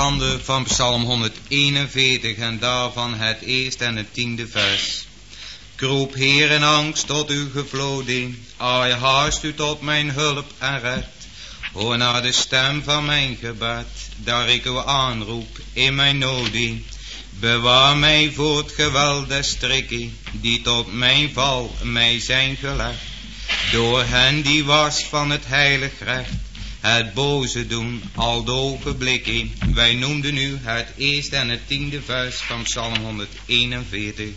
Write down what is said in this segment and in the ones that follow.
skande van Psalm 141 en daarvan het eerste en het tiende vers. Kroep Heer in angst tot uw gevloeding, ai haast u tot mijn hulp en red. Hoor naar de stem van mijn gebed, daar ik u aanroep in mijn nooding. Bewaar mij voor het geweld des strikking, die tot mijn val mij zijn gelegd. Door hen die was van het heilig recht, het boze doen, al de ogenblikking. Wij noemden nu het eerste en het tiende vers van Psalm 141.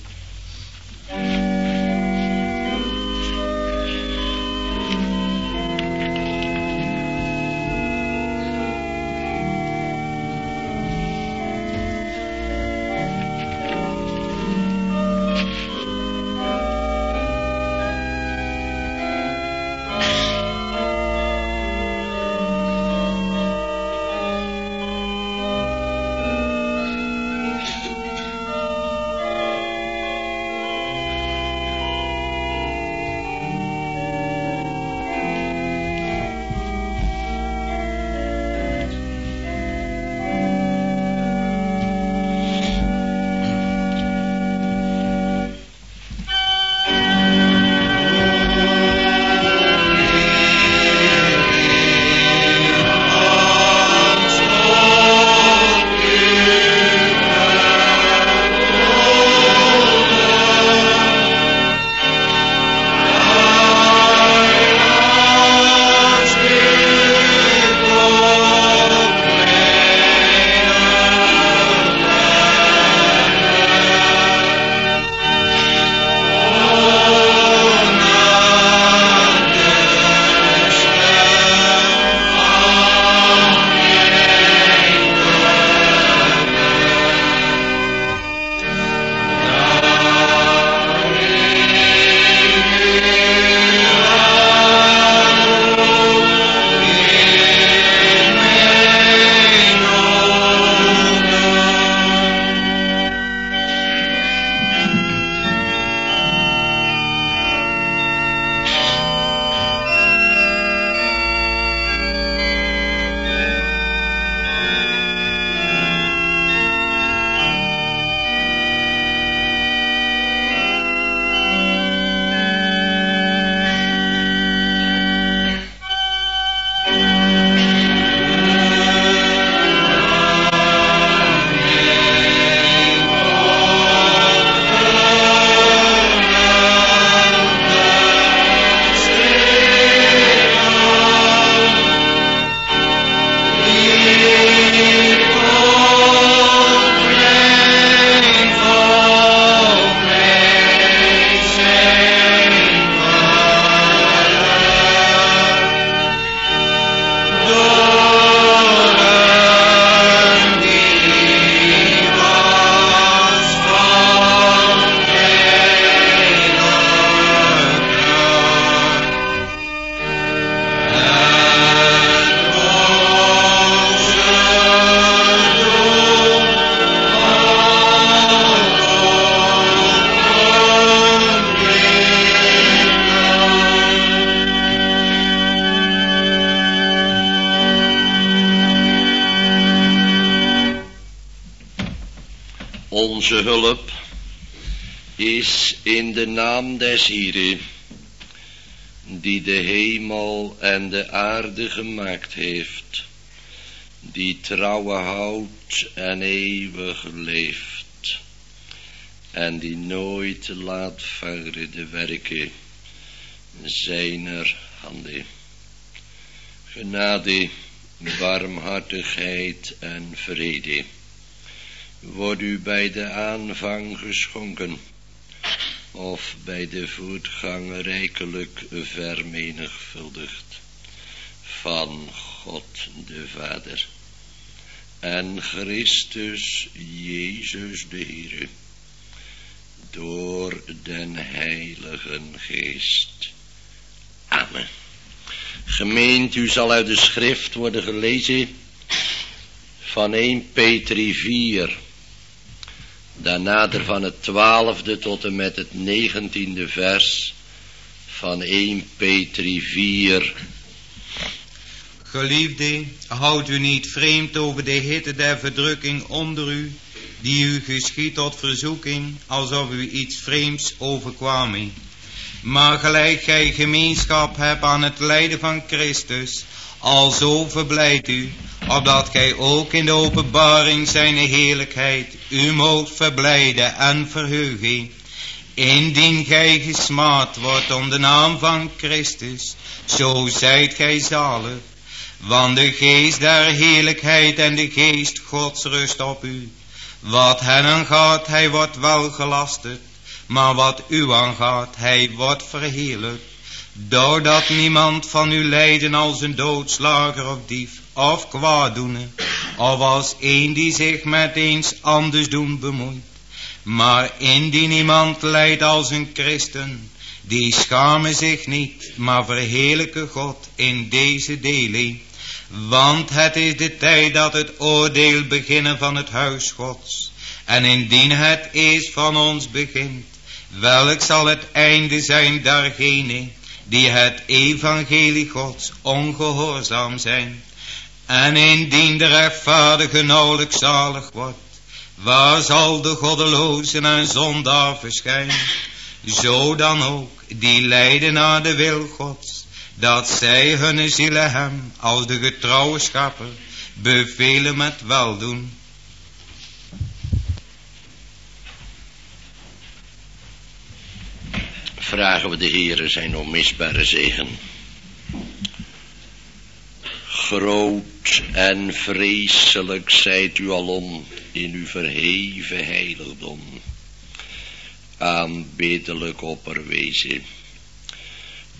In de naam des Heren, die de hemel en de aarde gemaakt heeft, die trouwe houdt en eeuwig leeft, en die nooit laat varen de werken zijner handen. Genade, barmhartigheid en vrede wordt u bij de aanvang geschonken, of bij de voetgang rijkelijk vermenigvuldigd van God de Vader en Christus Jezus de Heer, door den Heiligen Geest. Amen. Gemeent, u zal uit de schrift worden gelezen van 1 Petri 4 Daarna er van het twaalfde tot en met het negentiende vers van 1 Petri 4. Geliefde, houd u niet vreemd over de hitte der verdrukking onder u, die u geschiet tot verzoeking, alsof u iets vreemds overkwam. Maar gelijk gij gemeenschap hebt aan het lijden van Christus, alzo verblijd u, opdat gij ook in de openbaring zijn heerlijkheid u moogt verblijden en verheugen. Indien gij gesmaad wordt om de naam van Christus, zo zijt gij zalig, want de geest der heerlijkheid en de geest Gods rust op u. Wat hen aangaat, hij wordt wel gelasterd, maar wat u aangaat, hij wordt verheerlijkt. Doordat niemand van u lijden als een doodslager of dief of kwaaddoener, of als een die zich met eens anders doen bemoeit. Maar indien iemand lijdt als een christen, die schamen zich niet, maar verheerlijke God in deze delen. Want het is de tijd dat het oordeel beginnen van het huis Gods. En indien het is van ons begint, welk zal het einde zijn daargene die het evangelie Gods ongehoorzaam zijn. En indien de rechtvaardige nauwelijks zalig wordt, waar zal de goddelozen en zondaar verschijnen? Zo dan ook, die lijden naar de wil Gods, dat zij hun zielen hem als de getrouwe schapper bevelen met weldoen. Vragen we de Heere zijn onmisbare zegen. Groot en vreselijk zijt u alom in uw verheven heiligdom. Aanbiddelijk opperwezen.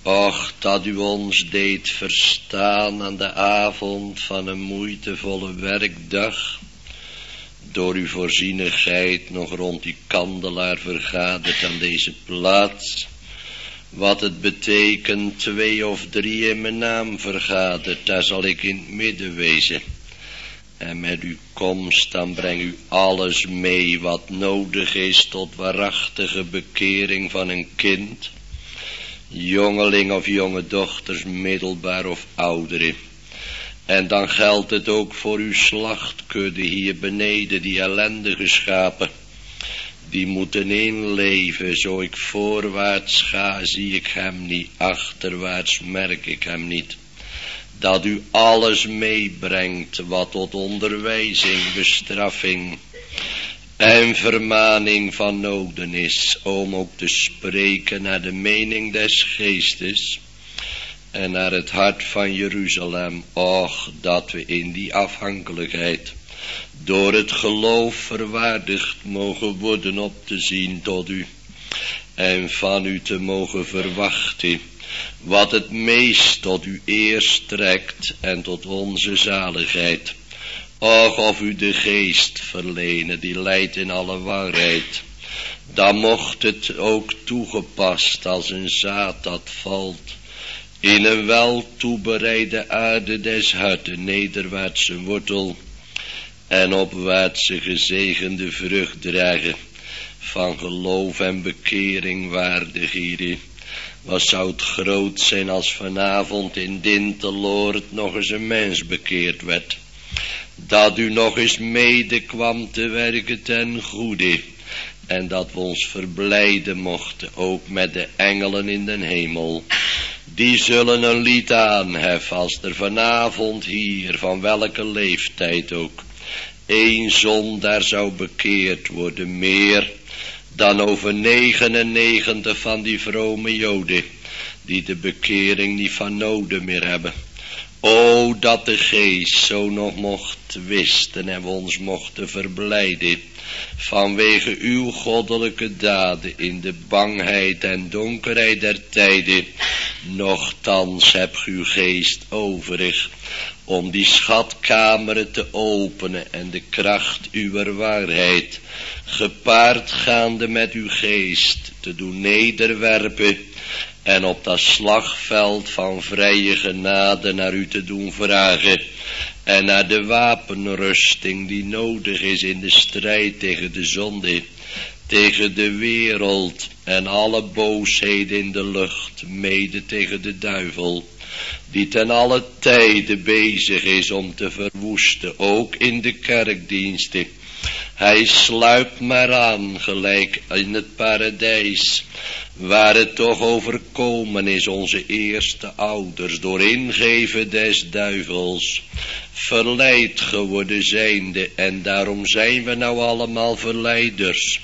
Och, dat u ons deed verstaan aan de avond van een moeitevolle werkdag, door uw voorzienigheid nog rond die kandelaar vergaderd aan deze plaats, wat het betekent twee of drie in mijn naam vergaderd, daar zal ik in het midden wezen. En met uw komst dan breng u alles mee wat nodig is tot waarachtige bekering van een kind. Jongeling of jonge dochters, middelbaar of ouderen. En dan geldt het ook voor uw slachtkudde hier beneden, die ellendige schapen die moeten inleven. Zo ik voorwaarts ga, zie ik hem niet, achterwaarts merk ik hem niet. Dat u alles meebrengt wat tot onderwijzing, bestraffing en vermaning van noden is, om ook te spreken naar de mening des geestes en naar het hart van Jeruzalem. Och, dat we in die afhankelijkheid door het geloof verwaardigd mogen worden op te zien tot u en van u te mogen verwachten wat het meest tot u eer strekt en tot onze zaligheid. Och, of u de geest verlenen die leidt in alle waarheid, dan mocht het ook toegepast als een zaad dat valt in een wel toebereide aarde des harten, nederwaartse wortel, en opwaartse gezegende vrucht dragen van geloof en bekering waardig hierin. Wat zou het groot zijn als vanavond in Dinteloord nog eens een mens bekeerd werd. Dat u nog eens mede kwam te werken ten goede. En dat we ons verblijden mochten, ook met de engelen in den hemel. Die zullen een lied aanheffen als er vanavond hier, van welke leeftijd ook, Eén zondaar zou bekeerd worden, meer dan over 99 van die vrome joden, die de bekering niet van noden meer hebben. O, dat de geest zo nog mocht wisten en we ons mochten verblijden, vanwege uw goddelijke daden in de bangheid en donkerheid der tijden, nochtans heb uw geest overig, om die schatkameren te openen en de kracht uw waarheid, gepaard gaande met uw geest, te doen nederwerpen en op dat slagveld van vrije genade naar u te doen vragen en naar de wapenrusting die nodig is in de strijd tegen de zonde, tegen de wereld en alle boosheden in de lucht, mede tegen de duivel die ten alle tijde bezig is om te verwoesten, ook in de kerkdiensten. Hij sluipt maar aan, gelijk in het paradijs, waar het toch overkomen is onze eerste ouders, door ingeven des duivels, verleid geworden zijnde, en daarom zijn we nou allemaal verleiders.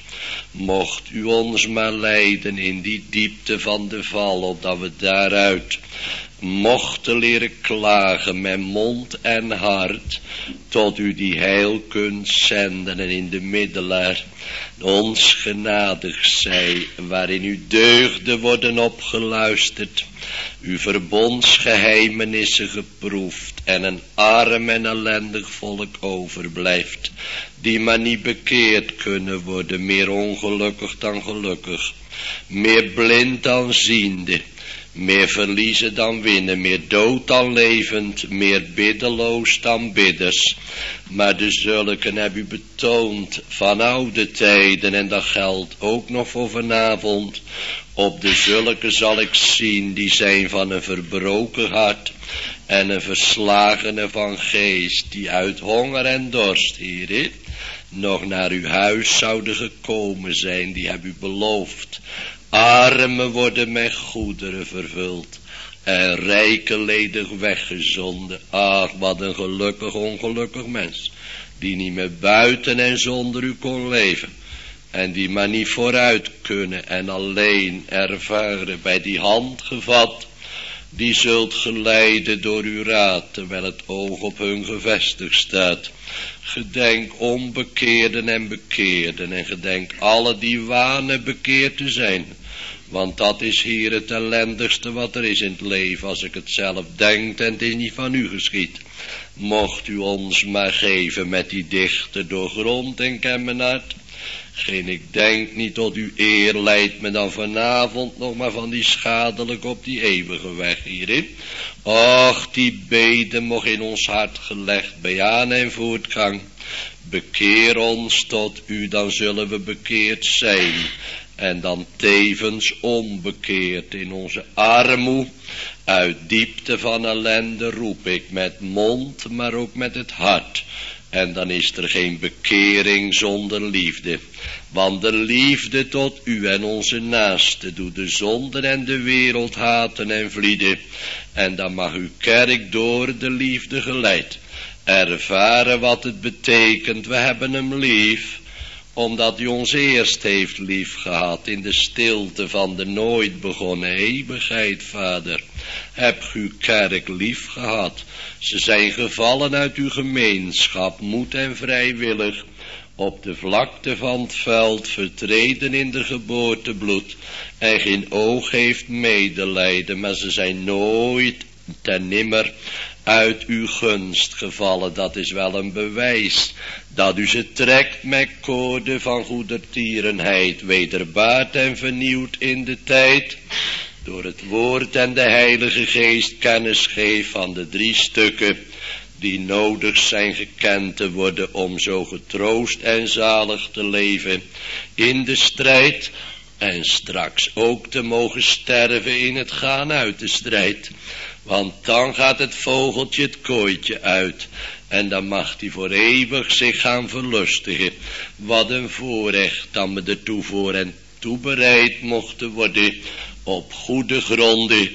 Mocht u ons maar leiden in die diepte van de val, opdat we daaruit mochten leren klagen met mond en hart, tot u die heil kunt zenden en in de middelaar ons genadig zij, waarin uw deugden worden opgeluisterd, uw verbondsgeheimenissen geproefd en een arm en ellendig volk overblijft, die maar niet bekeerd kunnen worden, meer ongelukkig dan gelukkig, meer blind dan ziende, meer verliezen dan winnen, meer dood dan levend, meer biddeloos dan bidders. Maar de zulken heb u betoond van oude tijden en dat geldt ook nog voor vanavond. Op de zulken zal ik zien die zijn van een verbroken hart en een verslagene van geest, die uit honger en dorst, hierin, nog naar uw huis zouden gekomen zijn, die heb u beloofd Armen worden met goederen vervuld. En rijken ledig weggezonden. Ach, wat een gelukkig ongelukkig mens. Die niet meer buiten en zonder u kon leven. En die maar niet vooruit kunnen en alleen ervaren bij die hand gevat. Die zult geleiden door uw raad, terwijl het oog op hun gevestigd staat. Gedenk onbekeerden en bekeerden en gedenk alle die wanen bekeerd te zijn. Want dat is hier het ellendigste wat er is in het leven, als ik het zelf denk en het is niet van u geschiet. Mocht u ons maar geven met die dichte doorgrond en kemmenhart. Geen ik denk niet tot uw eer leidt me dan vanavond nog maar van die schadelijk op die eeuwige weg hierin. Och, die beden mocht in ons hart gelegd bij aan en voortgang. Bekeer ons tot u, dan zullen we bekeerd zijn en dan tevens onbekeerd in onze armoe. Uit diepte van ellende roep ik met mond, maar ook met het hart. En dan is er geen bekering zonder liefde. Want de liefde tot u en onze naaste doet de zonden en de wereld haten en vlieden. En dan mag uw kerk door de liefde geleid. Ervaren wat het betekent, we hebben hem lief omdat u ons eerst heeft lief gehad in de stilte van de nooit begonnen eeuwigheid, vader. Heb uw kerk lief gehad. Ze zijn gevallen uit uw gemeenschap, moed en vrijwillig, op de vlakte van het veld, vertreden in de geboortebloed, en geen oog heeft medelijden, maar ze zijn nooit ten nimmer uit uw gunst gevallen, dat is wel een bewijs, dat u ze trekt met koorde van goedertierenheid, wederbaard en vernieuwd in de tijd, door het woord en de heilige geest kennis geeft van de drie stukken, die nodig zijn gekend te worden om zo getroost en zalig te leven in de strijd en straks ook te mogen sterven in het gaan uit de strijd. Want dan gaat het vogeltje het kooitje uit. En dan mag hij voor eeuwig zich gaan verlustigen. Wat een voorrecht dat we ertoe voor en toebereid mochten worden. Op goede gronden.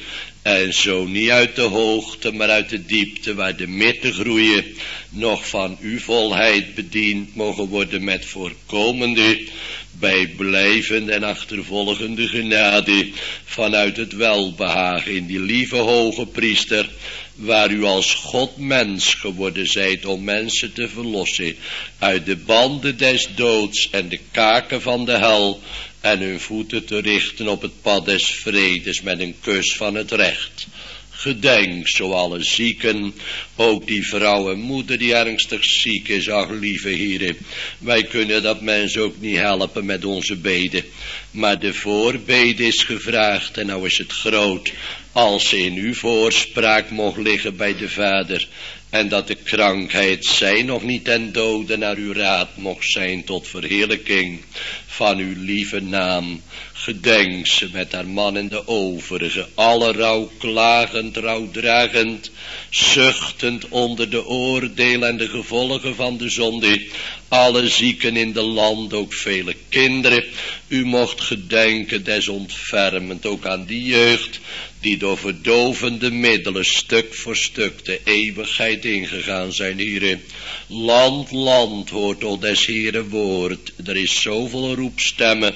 En zo niet uit de hoogte, maar uit de diepte waar de midden groeien. Nog van uw volheid bediend mogen worden met voorkomende bij blijvende en achtervolgende genade vanuit het welbehagen in die lieve hoge priester, waar u als God mens geworden zijt om mensen te verlossen uit de banden des doods en de kaken van de hel en hun voeten te richten op het pad des vredes met een kus van het recht. Gedenk, zo alle zieken, ook die vrouw en moeder die ernstig ziek is, ach lieve heren, wij kunnen dat mens ook niet helpen met onze beden, maar de voorbede is gevraagd en nou is het groot, als ze in uw voorspraak mocht liggen bij de Vader, en dat de krankheid zij nog niet ten dode naar uw raad mocht zijn tot verheerlijking. Van uw lieve naam. Gedenk ze met haar man en de overige, alle rouw klagend, rouwdragend, zuchtend onder de oordelen en de gevolgen van de zonde, alle zieken in de land, ook vele kinderen, u mocht gedenken desontfermend ook aan die jeugd, die door verdovende middelen stuk voor stuk de eeuwigheid ingegaan zijn hierin. Land, land hoort tot des Heere woord, er is zoveel roepstemmen,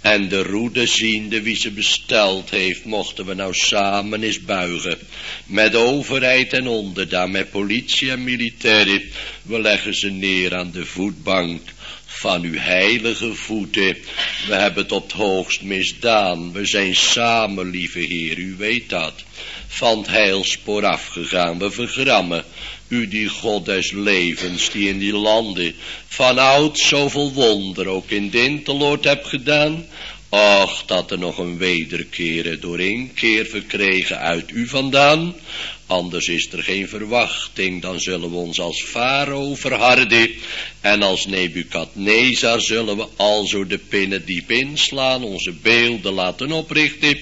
en de roede ziende wie ze besteld heeft, mochten we nou samen eens buigen. Met overheid en onderdaan, met politie en militairen. We leggen ze neer aan de voetbank van uw heilige voeten. We hebben het het hoogst misdaan. We zijn samen, lieve Heer, u weet dat. Van het heilspoor afgegaan, we vergrammen. U die God des levens, die in die landen van oud zoveel wonder ook in Dinteloord hebt gedaan. Och, dat er nog een wederkeren door één keer verkregen uit u vandaan. Anders is er geen verwachting, dan zullen we ons als farao verharden. En als Nebukadnezar zullen we alzo de pinnen diep inslaan, onze beelden laten oprichten.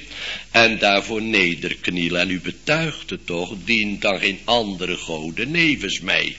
En daarvoor nederknielen. En u betuigt het toch, dient dan geen andere goden nevens mij.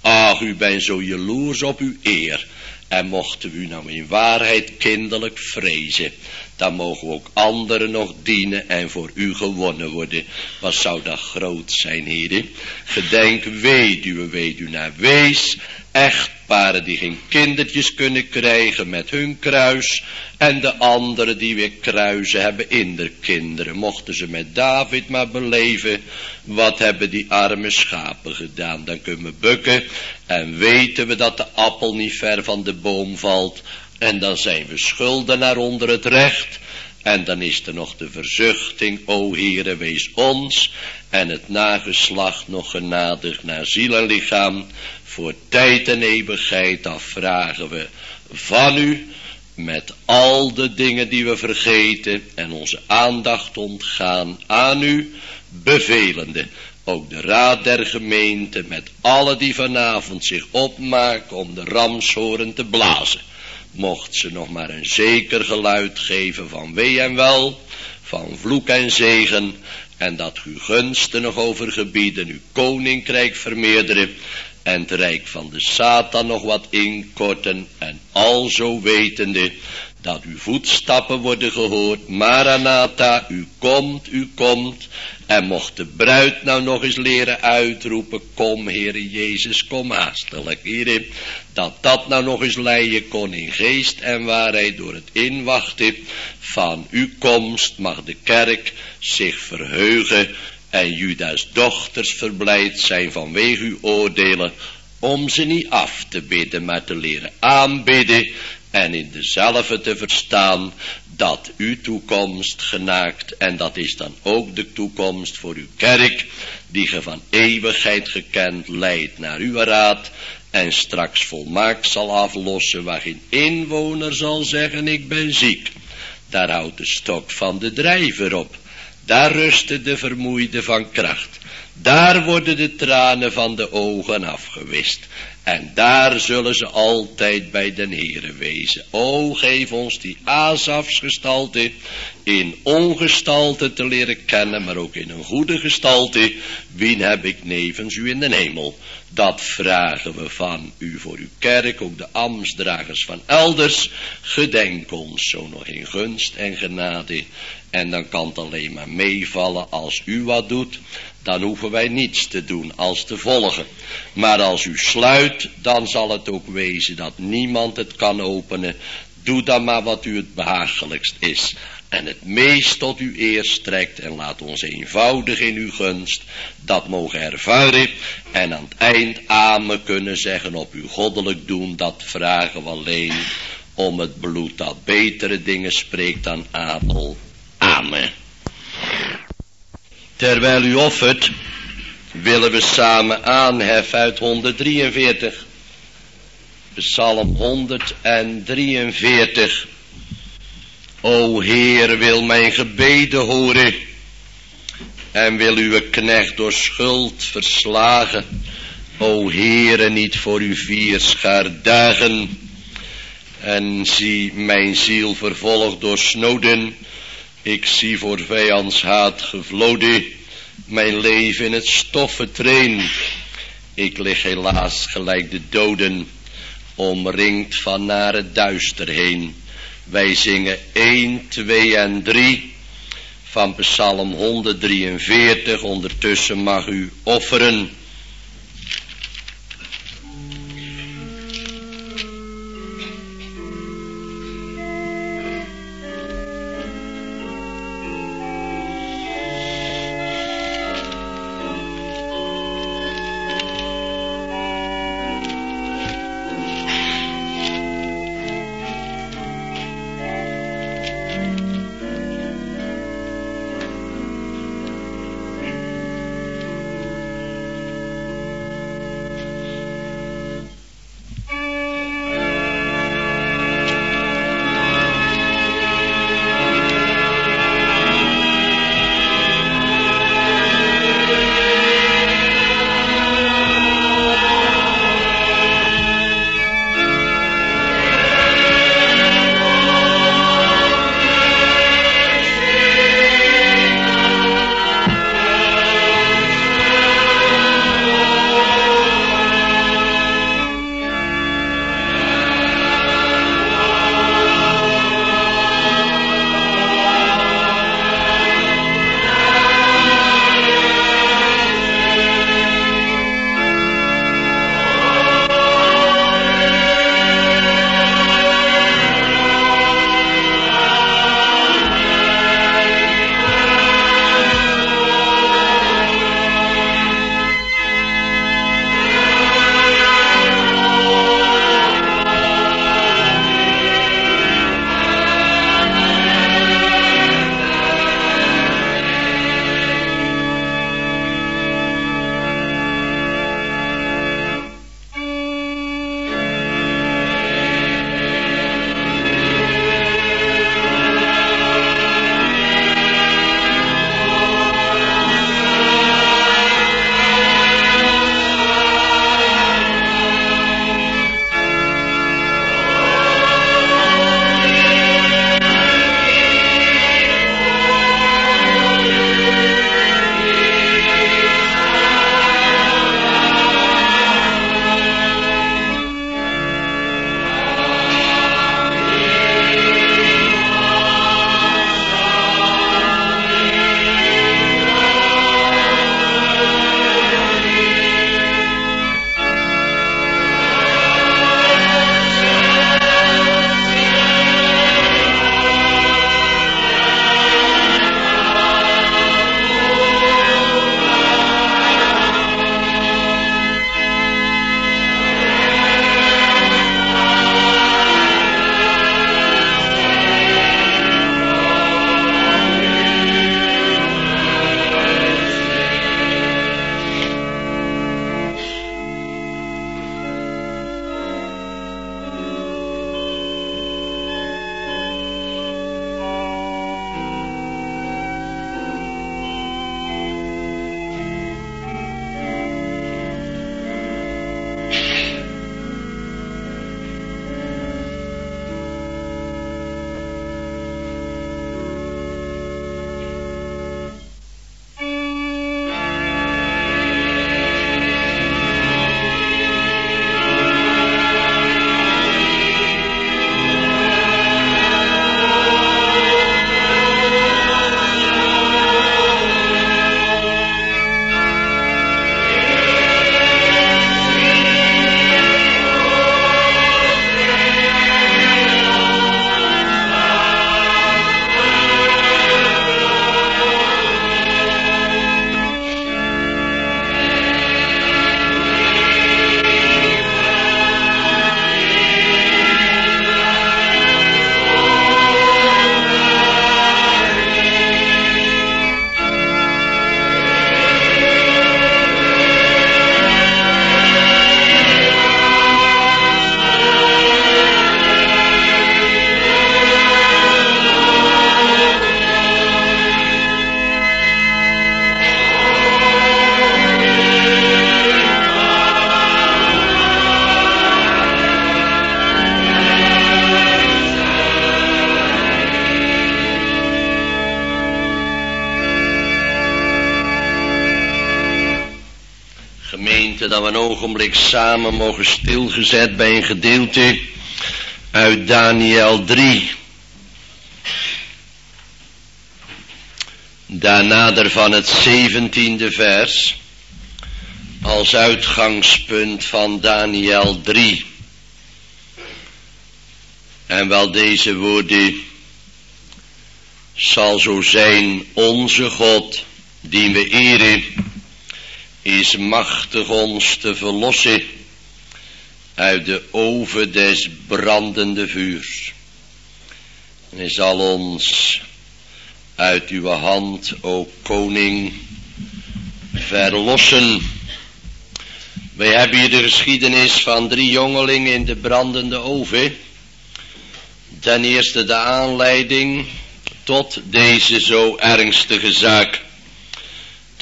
Ach, u bent zo jaloers op uw eer. En mochten u nou in waarheid kinderlijk vrezen, dan mogen ook anderen nog dienen en voor u gewonnen worden. Wat zou dat groot zijn, heren? Gedenk weduwe, weduwnaar, wees echtparen die geen kindertjes kunnen krijgen met hun kruis. En de anderen die weer kruisen hebben in de kinderen. Mochten ze met David maar beleven. Wat hebben die arme schapen gedaan. Dan kunnen we bukken. En weten we dat de appel niet ver van de boom valt. En dan zijn we schuldenaar onder het recht. En dan is er nog de verzuchting, o Heere, wees ons en het nageslacht nog genadig naar ziel en lichaam. Voor tijd en eeuwigheid afvragen we van u, met al de dingen die we vergeten en onze aandacht ontgaan aan u, bevelende. Ook de raad der gemeente met alle die vanavond zich opmaken om de ramshoren te blazen mocht ze nog maar een zeker geluid geven van wee en wel, van vloek en zegen, en dat uw gunsten nog over gebieden, uw koninkrijk vermeerderen, en het rijk van de Satan nog wat inkorten, en al zo wetende, dat uw voetstappen worden gehoord, Maranatha, u komt, u komt, en mocht de bruid nou nog eens leren uitroepen, kom Heere Jezus, kom haastelijk, Heere, dat dat nou nog eens leien kon in geest en waarheid door het inwachten van uw komst, mag de kerk zich verheugen en Judas dochters verblijd zijn vanwege uw oordelen, om ze niet af te bidden, maar te leren aanbidden en in dezelfde te verstaan dat uw toekomst genaakt en dat is dan ook de toekomst voor uw kerk die ge van eeuwigheid gekend leidt naar uw raad en straks volmaakt zal aflossen waar geen inwoner zal zeggen ik ben ziek. Daar houdt de stok van de drijver op. Daar rusten de vermoeide van kracht. Daar worden de tranen van de ogen afgewist. En daar zullen ze altijd bij den Heere wezen. O, geef ons die Asafsgestalte in ongestalte te leren kennen, maar ook in een goede gestalte. Wien heb ik nevens u in de hemel? Dat vragen we van u voor uw kerk, ook de ambtsdragers van elders. Gedenk ons zo nog in gunst en genade. En dan kan het alleen maar meevallen als u wat doet dan hoeven wij niets te doen als te volgen. Maar als u sluit, dan zal het ook wezen dat niemand het kan openen. Doe dan maar wat u het behagelijkst is. En het meest tot uw eer strekt en laat ons eenvoudig in uw gunst dat mogen ervaren. En aan het eind amen kunnen zeggen op uw goddelijk doen, dat vragen we alleen om het bloed dat betere dingen spreekt dan Abel. Amen. Terwijl u offert, willen we samen aanheffen uit 143. Psalm 143. O Heer, wil mijn gebeden horen en wil uw knecht door schuld verslagen. O Heere, niet voor uw vierschaar dagen. En zie mijn ziel vervolgd door snoden. Ik zie voor vijands haat gevloden. Mijn leven in het stoffen train. Ik lig helaas gelijk de doden. Omringd van naar het duister heen. Wij zingen 1, 2 en 3 van Psalm 143. Ondertussen mag u offeren. We een ogenblik samen mogen stilgezet bij een gedeelte uit Daniel 3. Daarna van het zeventiende vers als uitgangspunt van Daniel 3. En wel deze woorden zal zo zijn onze God, die we eren, is machtig ons te verlossen uit de oven des brandende vuurs. En hij zal ons uit uw hand, o koning, verlossen. Wij hebben hier de geschiedenis van drie jongelingen in de brandende oven. Ten eerste de aanleiding tot deze zo ernstige zaak.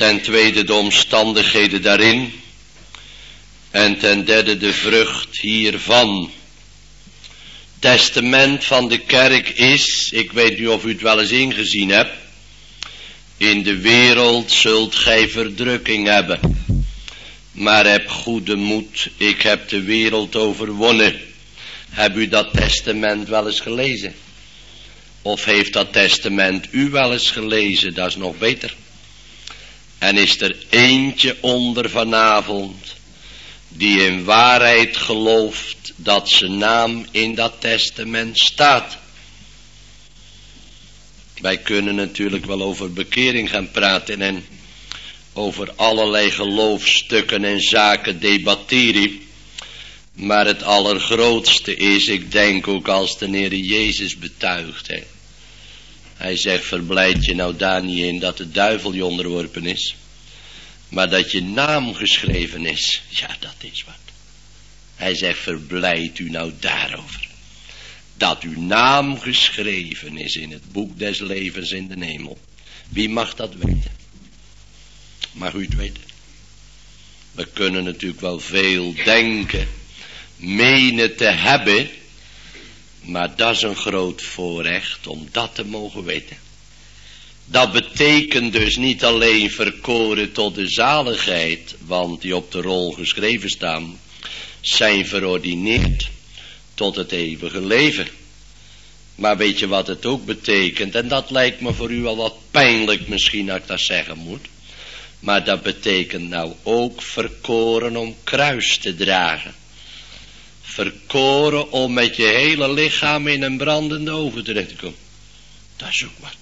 Ten tweede de omstandigheden daarin. En ten derde de vrucht hiervan. Testament van de kerk is, ik weet niet of u het wel eens ingezien hebt. In de wereld zult gij verdrukking hebben. Maar heb goede moed, ik heb de wereld overwonnen. Heb u dat testament wel eens gelezen? Of heeft dat testament u wel eens gelezen? Dat is nog beter. En is er eentje onder vanavond die in waarheid gelooft dat zijn naam in dat testament staat. Wij kunnen natuurlijk wel over bekering gaan praten en over allerlei geloofstukken en zaken debatteren. Maar het allergrootste is, ik denk ook als de Heer Jezus betuigt. Hè. Hij zegt, verblijd je nou daar niet in dat de duivel je onderworpen is. Maar dat je naam geschreven is. Ja, dat is wat. Hij zegt, verblijd u nou daarover. Dat uw naam geschreven is in het boek des levens in de hemel. Wie mag dat weten? Mag u het weten? We kunnen natuurlijk wel veel denken, menen te hebben, maar dat is een groot voorrecht om dat te mogen weten. Dat betekent dus niet alleen verkoren tot de zaligheid, want die op de rol geschreven staan, zijn verordineerd tot het eeuwige leven. Maar weet je wat het ook betekent? En dat lijkt me voor u al wat pijnlijk misschien dat ik dat zeggen moet. Maar dat betekent nou ook verkoren om kruis te dragen. Verkoren om met je hele lichaam in een brandende oven terecht te komen. Dat is ook wat.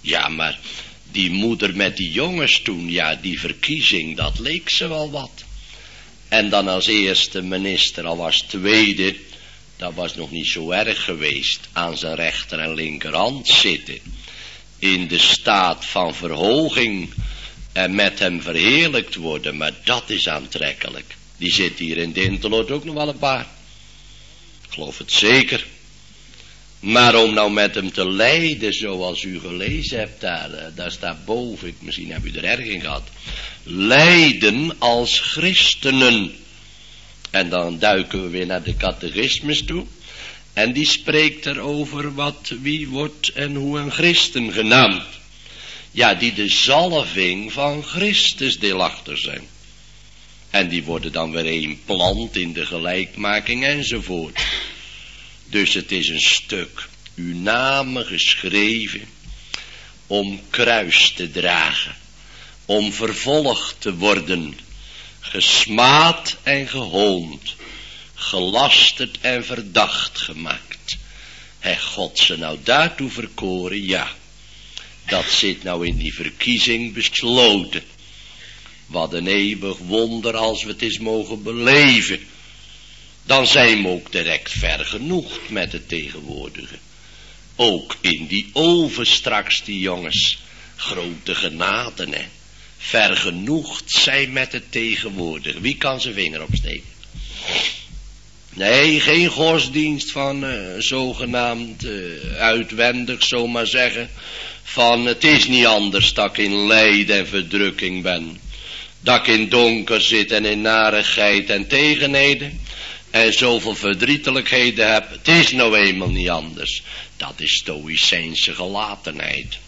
Ja, maar die moeder met die jongens toen, ja, die verkiezing, dat leek ze wel wat. En dan als eerste minister, al was tweede, dat was nog niet zo erg geweest, aan zijn rechter en linkerhand zitten. In de staat van verhoging en met hem verheerlijkt worden, maar dat is aantrekkelijk. Die zit hier in Dinteloord ook nog wel een paar. Ik geloof het zeker. Maar om nou met hem te lijden, zoals u gelezen hebt daar, eh, daar staat boven, misschien heb u er erg in gehad. Lijden als christenen. En dan duiken we weer naar de catechismus toe. En die spreekt erover wat, wie wordt en hoe een christen genaamd. Ja, die de zalving van Christus deelachtig zijn. En die worden dan weer een plant in de gelijkmaking enzovoort. Dus het is een stuk, uw namen geschreven, om kruis te dragen, om vervolgd te worden, gesmaad en gehoond, gelasterd en verdacht gemaakt. Hij God ze nou daartoe verkoren, ja. Dat zit nou in die verkiezing besloten. Wat een eeuwig wonder als we het eens mogen beleven. Dan zijn we ook direct vergenoegd met het tegenwoordige. Ook in die oven straks die jongens. Grote genaden hè. Vergenoegd zijn met het tegenwoordige. Wie kan zijn vinger opsteken? Nee, geen godsdienst van uh, zogenaamd uh, uitwendig, zomaar zeggen. Van het is niet anders dat ik in lijden en verdrukking ben. Dat ik in donker zit en in narigheid en tegenheden. En zoveel verdrietelijkheden heb. Het is nou eenmaal niet anders. Dat is stoïcijnse gelatenheid.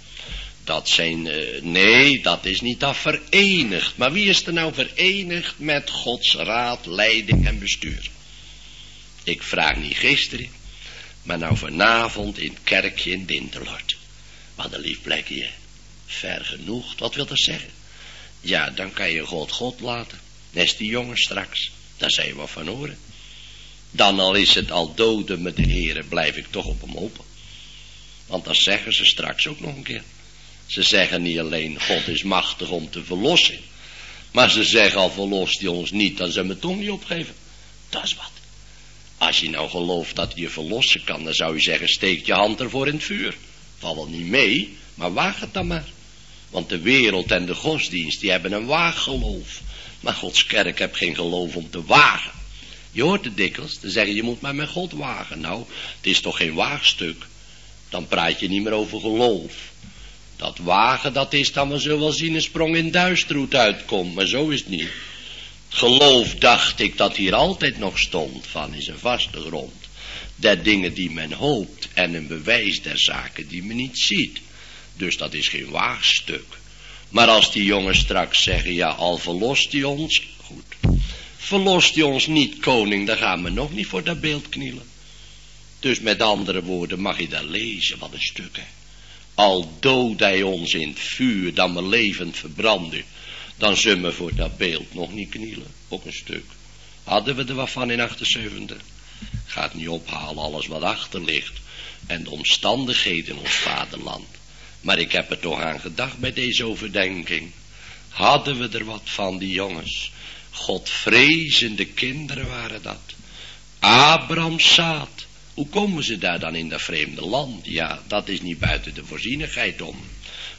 Dat zijn, uh, nee, dat is niet dat verenigd. Maar wie is er nou verenigd met Gods raad, leiding en bestuur? Ik vraag niet gisteren, maar nou vanavond in het kerkje in Dinterlord. Wat een lief plekje, ver genoeg, wat wil dat zeggen? Ja, dan kan je God God laten. Net die jongen straks, daar zijn we van horen. Dan al is het al doden met de heren, blijf ik toch op hem hopen. Want dat zeggen ze straks ook nog een keer. Ze zeggen niet alleen God is machtig om te verlossen. Maar ze zeggen al verlost hij ons niet, dan zullen we toch niet opgeven. Dat is wat. Als je nou gelooft dat hij je verlossen kan, dan zou je zeggen steek je hand ervoor in het vuur. Val wel niet mee, maar waag het dan maar. Want de wereld en de godsdienst, die hebben een waaggeloof. Maar Gods kerk heeft geen geloof om te wagen. Je hoort het dikwijls, te zeggen je moet maar met God wagen. Nou, het is toch geen waagstuk. Dan praat je niet meer over geloof. Dat wagen, dat is dan, we zullen wel zien, een sprong in duisterhoed uitkomt. Maar zo is het niet. Geloof dacht ik dat hier altijd nog stond, van is een vaste grond. Der dingen die men hoopt en een bewijs der zaken die men niet ziet. Dus dat is geen waagstuk. Maar als die jongens straks zeggen, ja, al verlost hij ons, goed. Verlost hij ons niet, koning, dan gaan we nog niet voor dat beeld knielen. Dus met andere woorden mag je daar lezen, wat een stuk, hè. Al dood hij ons in het vuur, dan we levend verbranden, dan zullen we voor dat beeld nog niet knielen. Ook een stuk. Hadden we er wat van in 78? Gaat niet ophalen alles wat achter ligt. En de omstandigheden in ons vaderland. Maar ik heb er toch aan gedacht bij deze overdenking. Hadden we er wat van, die jongens. Godvrezende kinderen waren dat. Abrahams zaad. Hoe komen ze daar dan in dat vreemde land? Ja, dat is niet buiten de voorzienigheid om.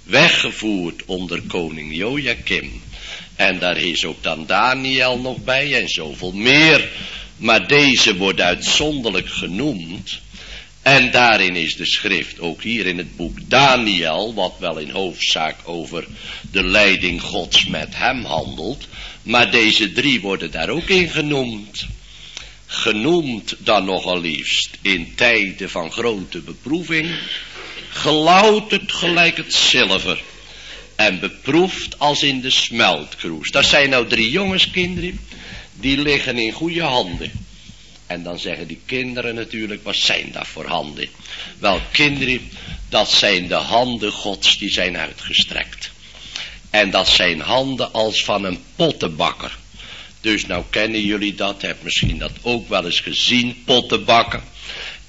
Weggevoerd onder koning Joachim. En daar is ook dan Daniel nog bij en zoveel meer. Maar deze wordt uitzonderlijk genoemd. En daarin is de schrift, ook hier in het boek Daniel, wat wel in hoofdzaak over de leiding gods met hem handelt. Maar deze drie worden daar ook in genoemd. Genoemd dan nogal liefst in tijden van grote beproeving. Gelouterd gelijk het zilver. En beproefd als in de smeltkroes. Dat zijn nou drie jongenskinderen. Die liggen in goede handen. En dan zeggen die kinderen natuurlijk, wat zijn dat voor handen? Wel kinderen, dat zijn de handen gods die zijn uitgestrekt. En dat zijn handen als van een pottenbakker. Dus nou kennen jullie dat, heb misschien dat ook wel eens gezien, pottenbakken.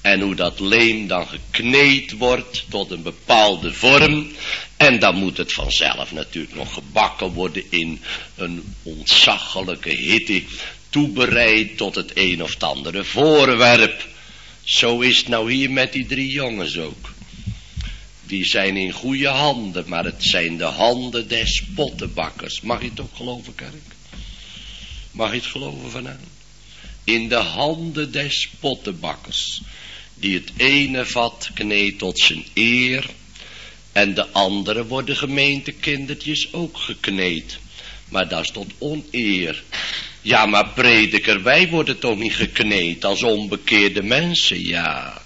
En hoe dat leem dan gekneed wordt tot een bepaalde vorm. En dan moet het vanzelf natuurlijk nog gebakken worden in een ontzaglijke hitte toebereid tot het een of het andere voorwerp. Zo is het nou hier met die drie jongens ook. Die zijn in goede handen, maar het zijn de handen des pottenbakkers. Mag je het ook geloven, kerk? Mag je het geloven vanavond? In de handen des pottenbakkers, die het ene vat kneedt tot zijn eer, en de andere worden gemeentekindertjes ook gekneed. Maar dat is tot oneer. Ja, maar prediker, wij worden toch niet gekneed als onbekeerde mensen, ja.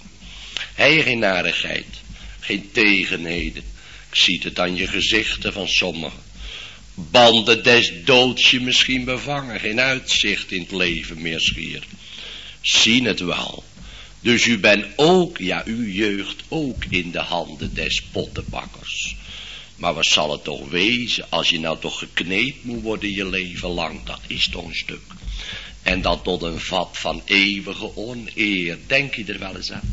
Eigenaardigheid, geen tegenheden. Ik zie het aan je gezichten van sommigen. Banden des doods je misschien bevangen, geen uitzicht in het leven meer schier. Zien het wel. Dus u bent ook, ja, uw jeugd ook in de handen des pottenbakkers. Maar wat zal het toch wezen als je nou toch gekneed moet worden je leven lang. Dat is toch een stuk. En dat tot een vat van eeuwige oneer. Denk je er wel eens aan?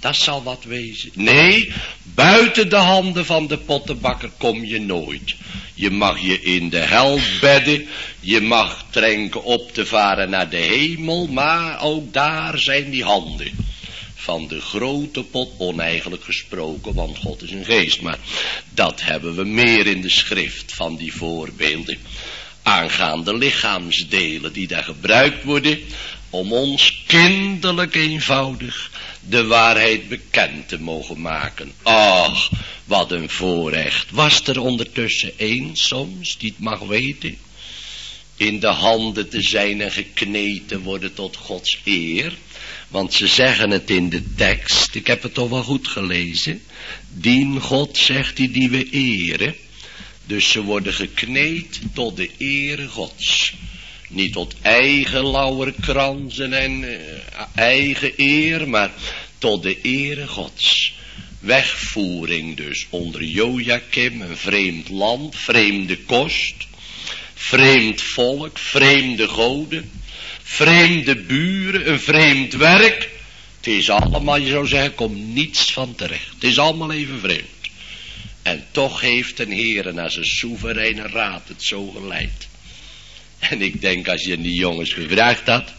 Dat zal wat wezen. Nee, buiten de handen van de pottenbakker kom je nooit. Je mag je in de hel bedden. Je mag drenken op te varen naar de hemel. Maar ook daar zijn die handen van de grote pot, oneigenlijk gesproken, want God is een geest. Maar dat hebben we meer in de schrift van die voorbeelden. Aangaande lichaamsdelen die daar gebruikt worden om ons kinderlijk eenvoudig de waarheid bekend te mogen maken. Ach, wat een voorrecht. Was er ondertussen één soms die het mag weten? in de handen te zijn en gekneten worden tot Gods eer. Want ze zeggen het in de tekst, ik heb het toch wel goed gelezen. Dien God, zegt hij, die we eren. Dus ze worden gekneed tot de ere Gods. Niet tot eigen lauwerkransen en uh, eigen eer, maar tot de ere Gods. Wegvoering dus onder Joachim, een vreemd land, vreemde kost, vreemd volk, vreemde goden, vreemde buren, een vreemd werk. Het is allemaal, je zou zeggen, komt niets van terecht. Het is allemaal even vreemd. En toch heeft een Heer naar zijn soevereine raad het zo geleid. En ik denk als je die jongens gevraagd had,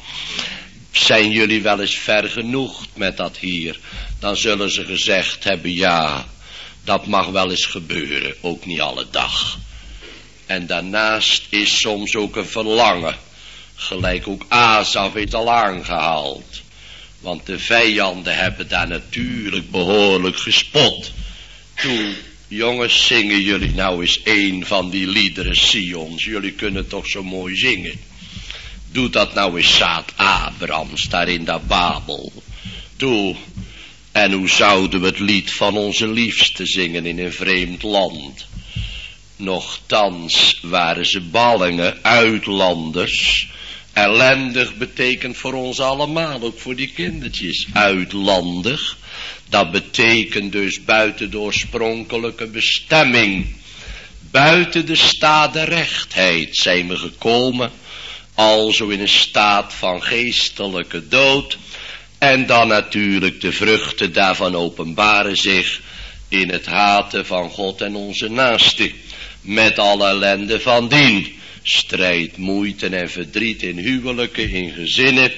zijn jullie wel eens vergenoegd met dat hier? Dan zullen ze gezegd hebben, ja, dat mag wel eens gebeuren, ook niet alle dag. En daarnaast is soms ook een verlangen, gelijk ook Azaf is al aangehaald. Want de vijanden hebben daar natuurlijk behoorlijk gespot. Toen Jongens, zingen jullie nou eens een van die liederen Sions. Jullie kunnen toch zo mooi zingen. Doe dat nou eens Zaad Abrams daar in dat Babel. Doe. En hoe zouden we het lied van onze liefste zingen in een vreemd land? Nochtans waren ze ballingen, uitlanders. Ellendig betekent voor ons allemaal, ook voor die kindertjes, uitlandig. Dat betekent dus buiten de oorspronkelijke bestemming. Buiten de staat de rechtheid zijn we gekomen. Alzo in een staat van geestelijke dood. En dan natuurlijk de vruchten daarvan openbaren zich in het haten van God en onze naaste. Met alle ellende van dien. Strijd, moeite en verdriet in huwelijken, in gezinnen,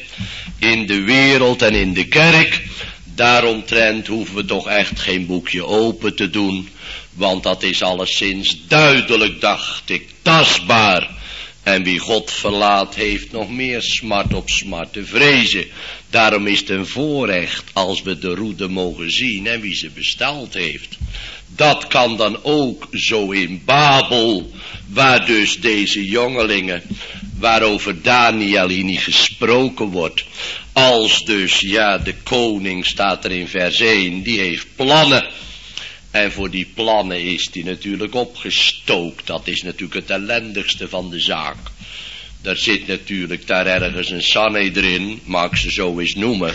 in de wereld en in de kerk. Daaromtrent hoeven we toch echt geen boekje open te doen. Want dat is alleszins duidelijk, dacht ik, tastbaar. En wie God verlaat heeft nog meer smart op smart te vrezen. Daarom is het een voorrecht als we de roede mogen zien en wie ze besteld heeft. Dat kan dan ook zo in Babel, waar dus deze jongelingen, waarover Daniel hier niet gesproken wordt, als dus, ja, de koning staat er in vers 1, die heeft plannen. En voor die plannen is die natuurlijk opgestookt. Dat is natuurlijk het ellendigste van de zaak. Daar zit natuurlijk daar ergens een Sanhedrin, mag ik ze zo eens noemen.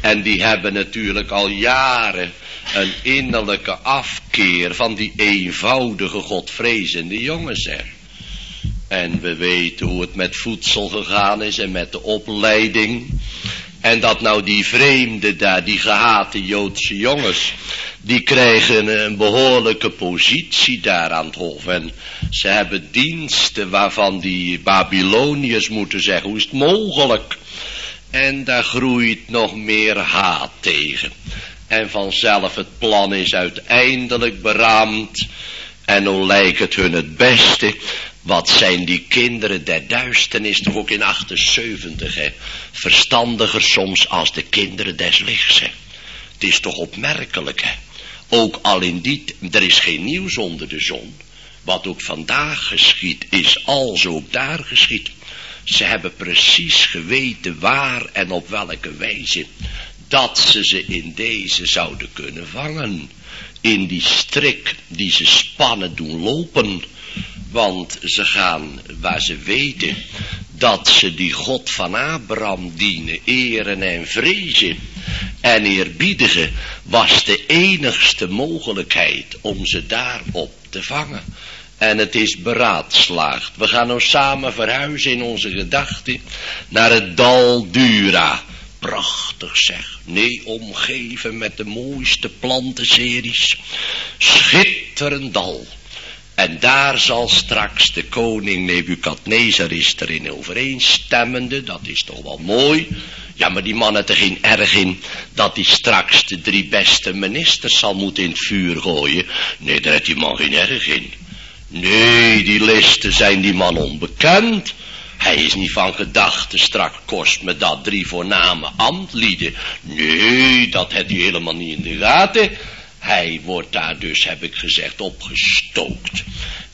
En die hebben natuurlijk al jaren een innerlijke afkeer van die eenvoudige godvrezende jongens er. En we weten hoe het met voedsel gegaan is en met de opleiding. En dat nou die vreemde daar, die gehate Joodse jongens, die krijgen een behoorlijke positie daar aan het hof. En ze hebben diensten waarvan die Babyloniërs moeten zeggen, hoe is het mogelijk? En daar groeit nog meer haat tegen. En vanzelf het plan is uiteindelijk beraamd. En hoe lijkt het hun het beste wat zijn die kinderen der duisternis toch ook in 78, hè? Verstandiger soms als de kinderen des lichts, hè? Het is toch opmerkelijk, hè? Ook al in die, er is geen nieuws onder de zon. Wat ook vandaag geschiet, is als ook daar geschiet. Ze hebben precies geweten waar en op welke wijze dat ze ze in deze zouden kunnen vangen. In die strik die ze spannen doen lopen want ze gaan waar ze weten dat ze die God van Abraham dienen, eren en vrezen en eerbiedigen, was de enigste mogelijkheid om ze daarop te vangen. En het is beraadslaagd. We gaan nou samen verhuizen in onze gedachten naar het dal Dura. Prachtig zeg. Nee, omgeven met de mooiste plantenseries. Schitterend dal. En daar zal straks de koning Nebukadnezar is erin overeenstemmende, dat is toch wel mooi. Ja, maar die man heeft er geen erg in dat hij straks de drie beste ministers zal moeten in het vuur gooien. Nee, daar heeft die man geen erg in. Nee, die listen zijn die man onbekend. Hij is niet van gedachten, straks kost me dat drie voorname ambtlieden. Nee, dat heeft hij helemaal niet in de gaten. Hij wordt daar dus, heb ik gezegd, opgestookt.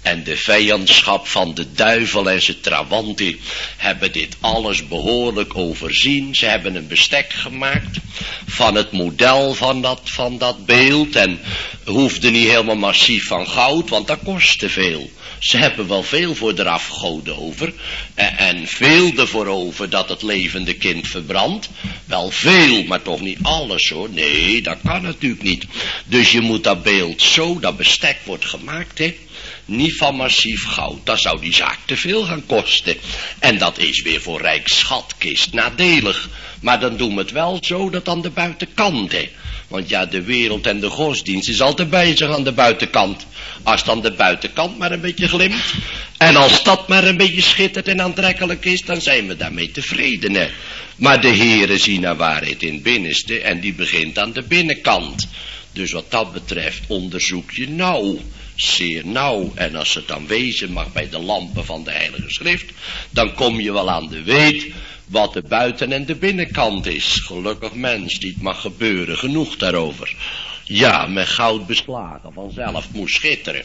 en de vijandschap van de duivel en zijn trawanten hebben dit alles behoorlijk overzien. Ze hebben een bestek gemaakt van het model van dat, van dat beeld en hoefde niet helemaal massief van goud, want dat kostte veel. Ze hebben wel veel voor de afgoden over. En, en veel ervoor over dat het levende kind verbrandt. Wel veel, maar toch niet alles hoor. Nee, dat kan natuurlijk niet. Dus je moet dat beeld zo, dat bestek wordt gemaakt hè. Niet van massief goud, dat zou die zaak te veel gaan kosten. En dat is weer voor Rijksschatkist nadelig. Maar dan doen we het wel zo dat aan de buitenkant hè. Want ja, de wereld en de godsdienst is altijd bezig aan de buitenkant. Als dan de buitenkant maar een beetje glimt. En als dat maar een beetje schittert en aantrekkelijk is, dan zijn we daarmee tevreden. Hè? Maar de heren zien naar waarheid in het binnenste en die begint aan de binnenkant. Dus wat dat betreft onderzoek je nauw, zeer nauw. En als het dan wezen mag bij de lampen van de Heilige Schrift, dan kom je wel aan de weet wat de buiten- en de binnenkant is. Gelukkig mens, dit mag gebeuren, genoeg daarover. Ja, met goud beslagen, vanzelf moest schitteren.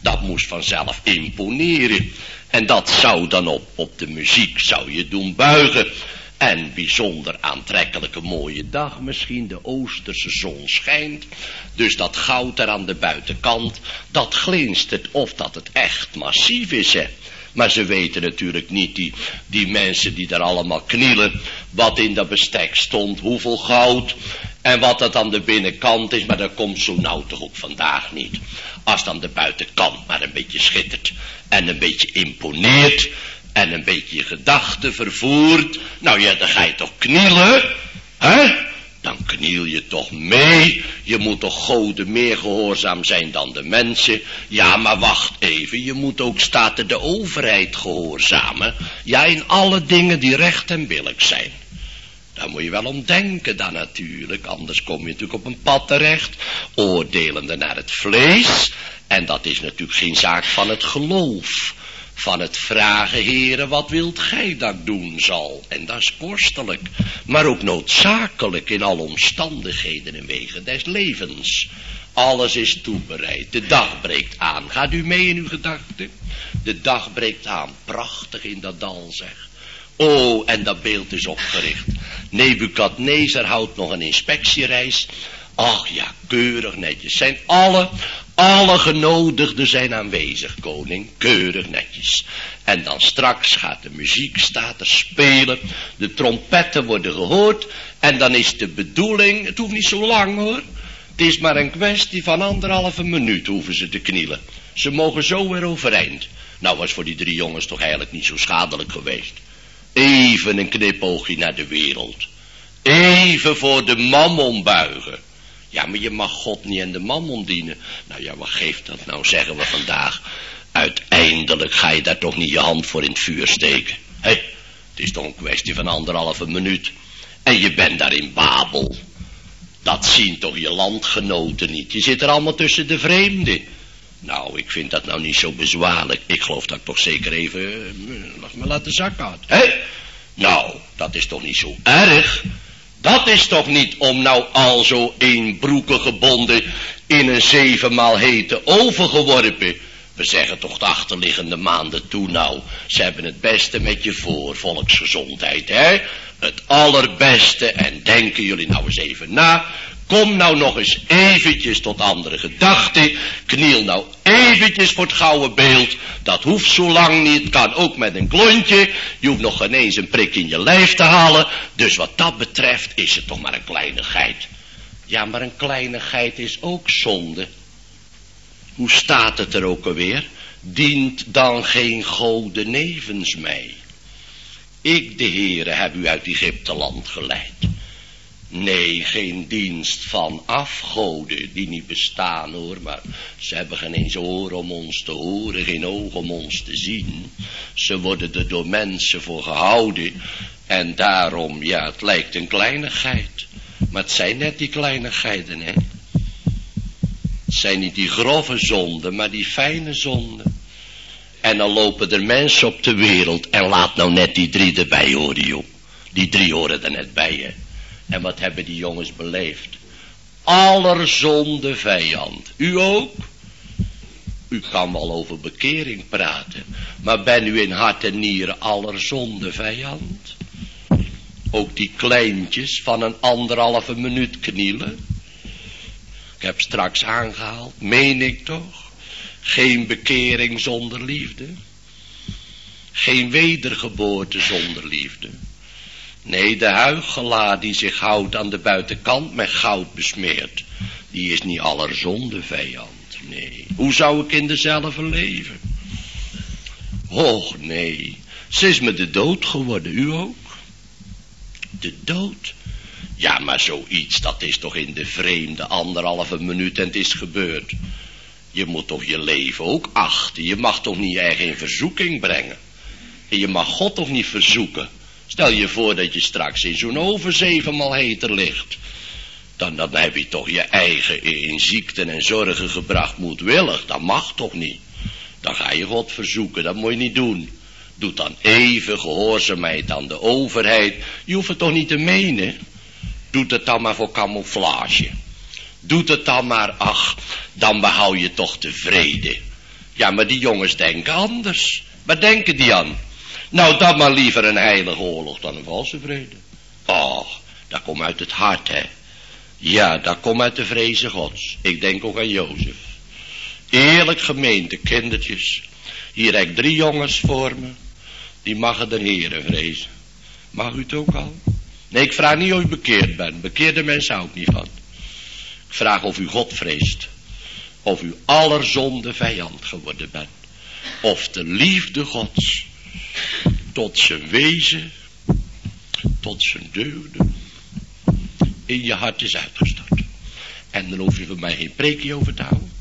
Dat moest vanzelf imponeren. En dat zou dan op, op de muziek, zou je doen buigen. En bijzonder aantrekkelijke mooie dag misschien, de oosterse zon schijnt. Dus dat goud er aan de buitenkant, dat glinstert of dat het echt massief is, hè. Maar ze weten natuurlijk niet, die, die mensen die daar allemaal knielen, wat in dat bestek stond, hoeveel goud en wat dat aan de binnenkant is. Maar dat komt zo nauw toch ook vandaag niet. Als dan de buitenkant maar een beetje schittert en een beetje imponeert en een beetje je gedachten vervoert. Nou ja, dan ga je toch knielen, hè? Dan kniel je toch mee. Je moet toch goden meer gehoorzaam zijn dan de mensen. Ja, maar wacht even, je moet ook staten de overheid gehoorzamen. Ja, in alle dingen die recht en billig zijn. Daar moet je wel om denken dan natuurlijk, anders kom je natuurlijk op een pad terecht, oordelende naar het vlees. En dat is natuurlijk geen zaak van het geloof van het vragen, heren, wat wilt gij dat doen zal? En dat is kostelijk, maar ook noodzakelijk in alle omstandigheden en wegen des levens. Alles is toebereid, de dag breekt aan. Gaat u mee in uw gedachten? De dag breekt aan, prachtig in dat dal zeg. Oh, en dat beeld is opgericht. Nebukadnezar houdt nog een inspectiereis. Ach ja, keurig netjes. Zijn alle, alle genodigden zijn aanwezig, koning. Keurig netjes. En dan straks gaat de muziek staat er spelen. De trompetten worden gehoord. En dan is de bedoeling, het hoeft niet zo lang hoor. Het is maar een kwestie van anderhalve minuut hoeven ze te knielen. Ze mogen zo weer overeind. Nou was voor die drie jongens toch eigenlijk niet zo schadelijk geweest. Even een knipoogje naar de wereld. Even voor de mammon buigen. Ja, maar je mag God niet en de mammon dienen. Nou ja, wat geeft dat nou, zeggen we vandaag. Uiteindelijk ga je daar toch niet je hand voor in het vuur steken. Hé, het is toch een kwestie van anderhalve minuut. En je bent daar in Babel. Dat zien toch je landgenoten niet. Je zit er allemaal tussen de vreemden. Nou, ik vind dat nou niet zo bezwaarlijk. Ik geloof dat ik toch zeker even... Uh, laat me laten zakken. Hé? Nou, dat is toch niet zo erg? Dat is toch niet om nou al zo één broeken gebonden in een zevenmaal hete oven geworpen. We zeggen toch de achterliggende maanden toe nou. Ze hebben het beste met je voor, volksgezondheid, hè? Het allerbeste en denken jullie nou eens even na. Kom nou nog eens eventjes tot andere gedachten. Kniel nou eventjes voor het gouden beeld. Dat hoeft zo lang niet. Kan ook met een klontje. Je hoeft nog geen eens een prik in je lijf te halen. Dus wat dat betreft is het toch maar een kleinigheid. Ja, maar een kleinigheid is ook zonde. Hoe staat het er ook alweer? Dient dan geen goden nevens mij. Ik, de Heere, heb u uit Egypte land geleid. Nee, geen dienst van afgoden die niet bestaan hoor, maar ze hebben geen eens oor om ons te horen, geen oog om ons te zien. Ze worden er door mensen voor gehouden en daarom, ja, het lijkt een kleinigheid. Maar het zijn net die kleinigheden, hè. Het zijn niet die grove zonden, maar die fijne zonden. En dan lopen er mensen op de wereld en laat nou net die drie erbij horen, joh. Die drie horen er net bij, hè. En wat hebben die jongens beleefd? Allerzonde vijand. U ook? U kan wel over bekering praten, maar ben u in hart en nieren aller zonde vijand? Ook die kleintjes van een anderhalve minuut knielen. Ik heb straks aangehaald, meen ik toch? Geen bekering zonder liefde. Geen wedergeboorte zonder liefde. Nee, de huigelaar die zich houdt aan de buitenkant met goud besmeerd, die is niet aller zonde vijand. Nee, hoe zou ik in dezelfde leven? Och nee, ze is me de dood geworden, u ook? De dood? Ja, maar zoiets, dat is toch in de vreemde anderhalve minuut en het is gebeurd. Je moet toch je leven ook achten. Je mag toch niet erg in verzoeking brengen. En je mag God toch niet verzoeken. Stel je voor dat je straks in zo'n oven zevenmaal heter ligt. Dan, dan heb je toch je eigen in ziekten en zorgen gebracht moedwillig. Dat mag toch niet. Dan ga je God verzoeken, dat moet je niet doen. Doe dan even gehoorzaamheid aan de overheid. Je hoeft het toch niet te menen. Doe het dan maar voor camouflage. Doe het dan maar, ach, dan behoud je toch tevreden. Ja, maar die jongens denken anders. Wat denken die aan? Nou, dan maar liever een heilige oorlog dan een valse vrede. Oh, dat komt uit het hart, hè. Ja, dat komt uit de vrezen gods. Ik denk ook aan Jozef. Eerlijk gemeente, kindertjes. Hier heb ik drie jongens voor me. Die mag de heren vrezen. Mag u het ook al? Nee, ik vraag niet of u bekeerd bent. Bekeerde mensen hou ik niet van. Ik vraag of u God vreest. Of u allerzonde vijand geworden bent. Of de liefde gods tot zijn wezen, tot zijn deugden, in je hart is uitgestort. En dan hoef je van mij geen preekje over te houden.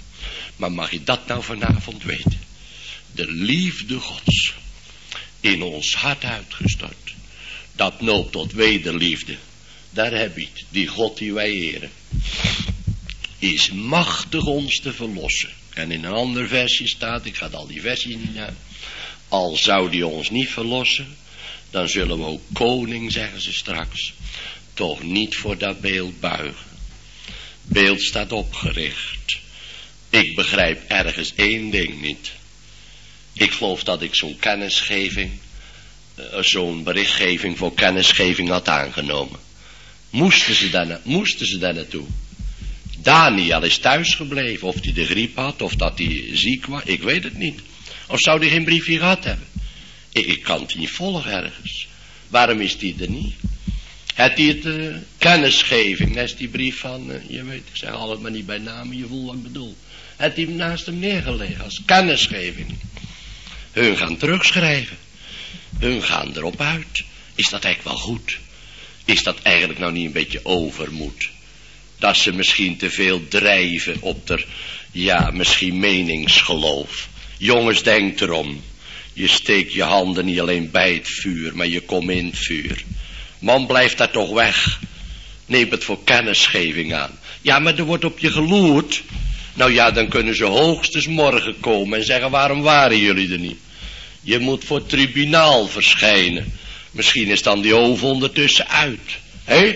Maar mag je dat nou vanavond weten? De liefde gods in ons hart uitgestort. Dat noopt tot wederliefde. Daar heb je het, die God die wij eren. Is machtig ons te verlossen. En in een andere versie staat, ik ga al die versies niet naar. Al zou die ons niet verlossen, dan zullen we ook koning, zeggen ze straks, toch niet voor dat beeld buigen. Beeld staat opgericht. Ik begrijp ergens één ding niet. Ik geloof dat ik zo'n kennisgeving, uh, zo'n berichtgeving voor kennisgeving had aangenomen. Moesten ze daar, moesten ze daar naartoe? Daniel is thuisgebleven, of hij de griep had, of dat hij ziek was, ik weet het niet. Of zou hij geen briefje gehad hebben? Ik, kan het niet volgen ergens. Waarom is die er niet? Het die het uh, kennisgeving, dat is die brief van, uh, je weet, ik zeg altijd maar niet bij naam, je voelt wat ik bedoel. Het die naast hem neergelegd als kennisgeving. Hun gaan terugschrijven. Hun gaan erop uit. Is dat eigenlijk wel goed? Is dat eigenlijk nou niet een beetje overmoed? Dat ze misschien te veel drijven op der, ja, misschien meningsgeloof. Jongens, denk erom. Je steekt je handen niet alleen bij het vuur, maar je komt in het vuur. Man, blijft daar toch weg. Neem het voor kennisgeving aan. Ja, maar er wordt op je geloerd. Nou ja, dan kunnen ze hoogstens morgen komen en zeggen, waarom waren jullie er niet? Je moet voor tribunaal verschijnen. Misschien is dan die oven ondertussen uit. Hé?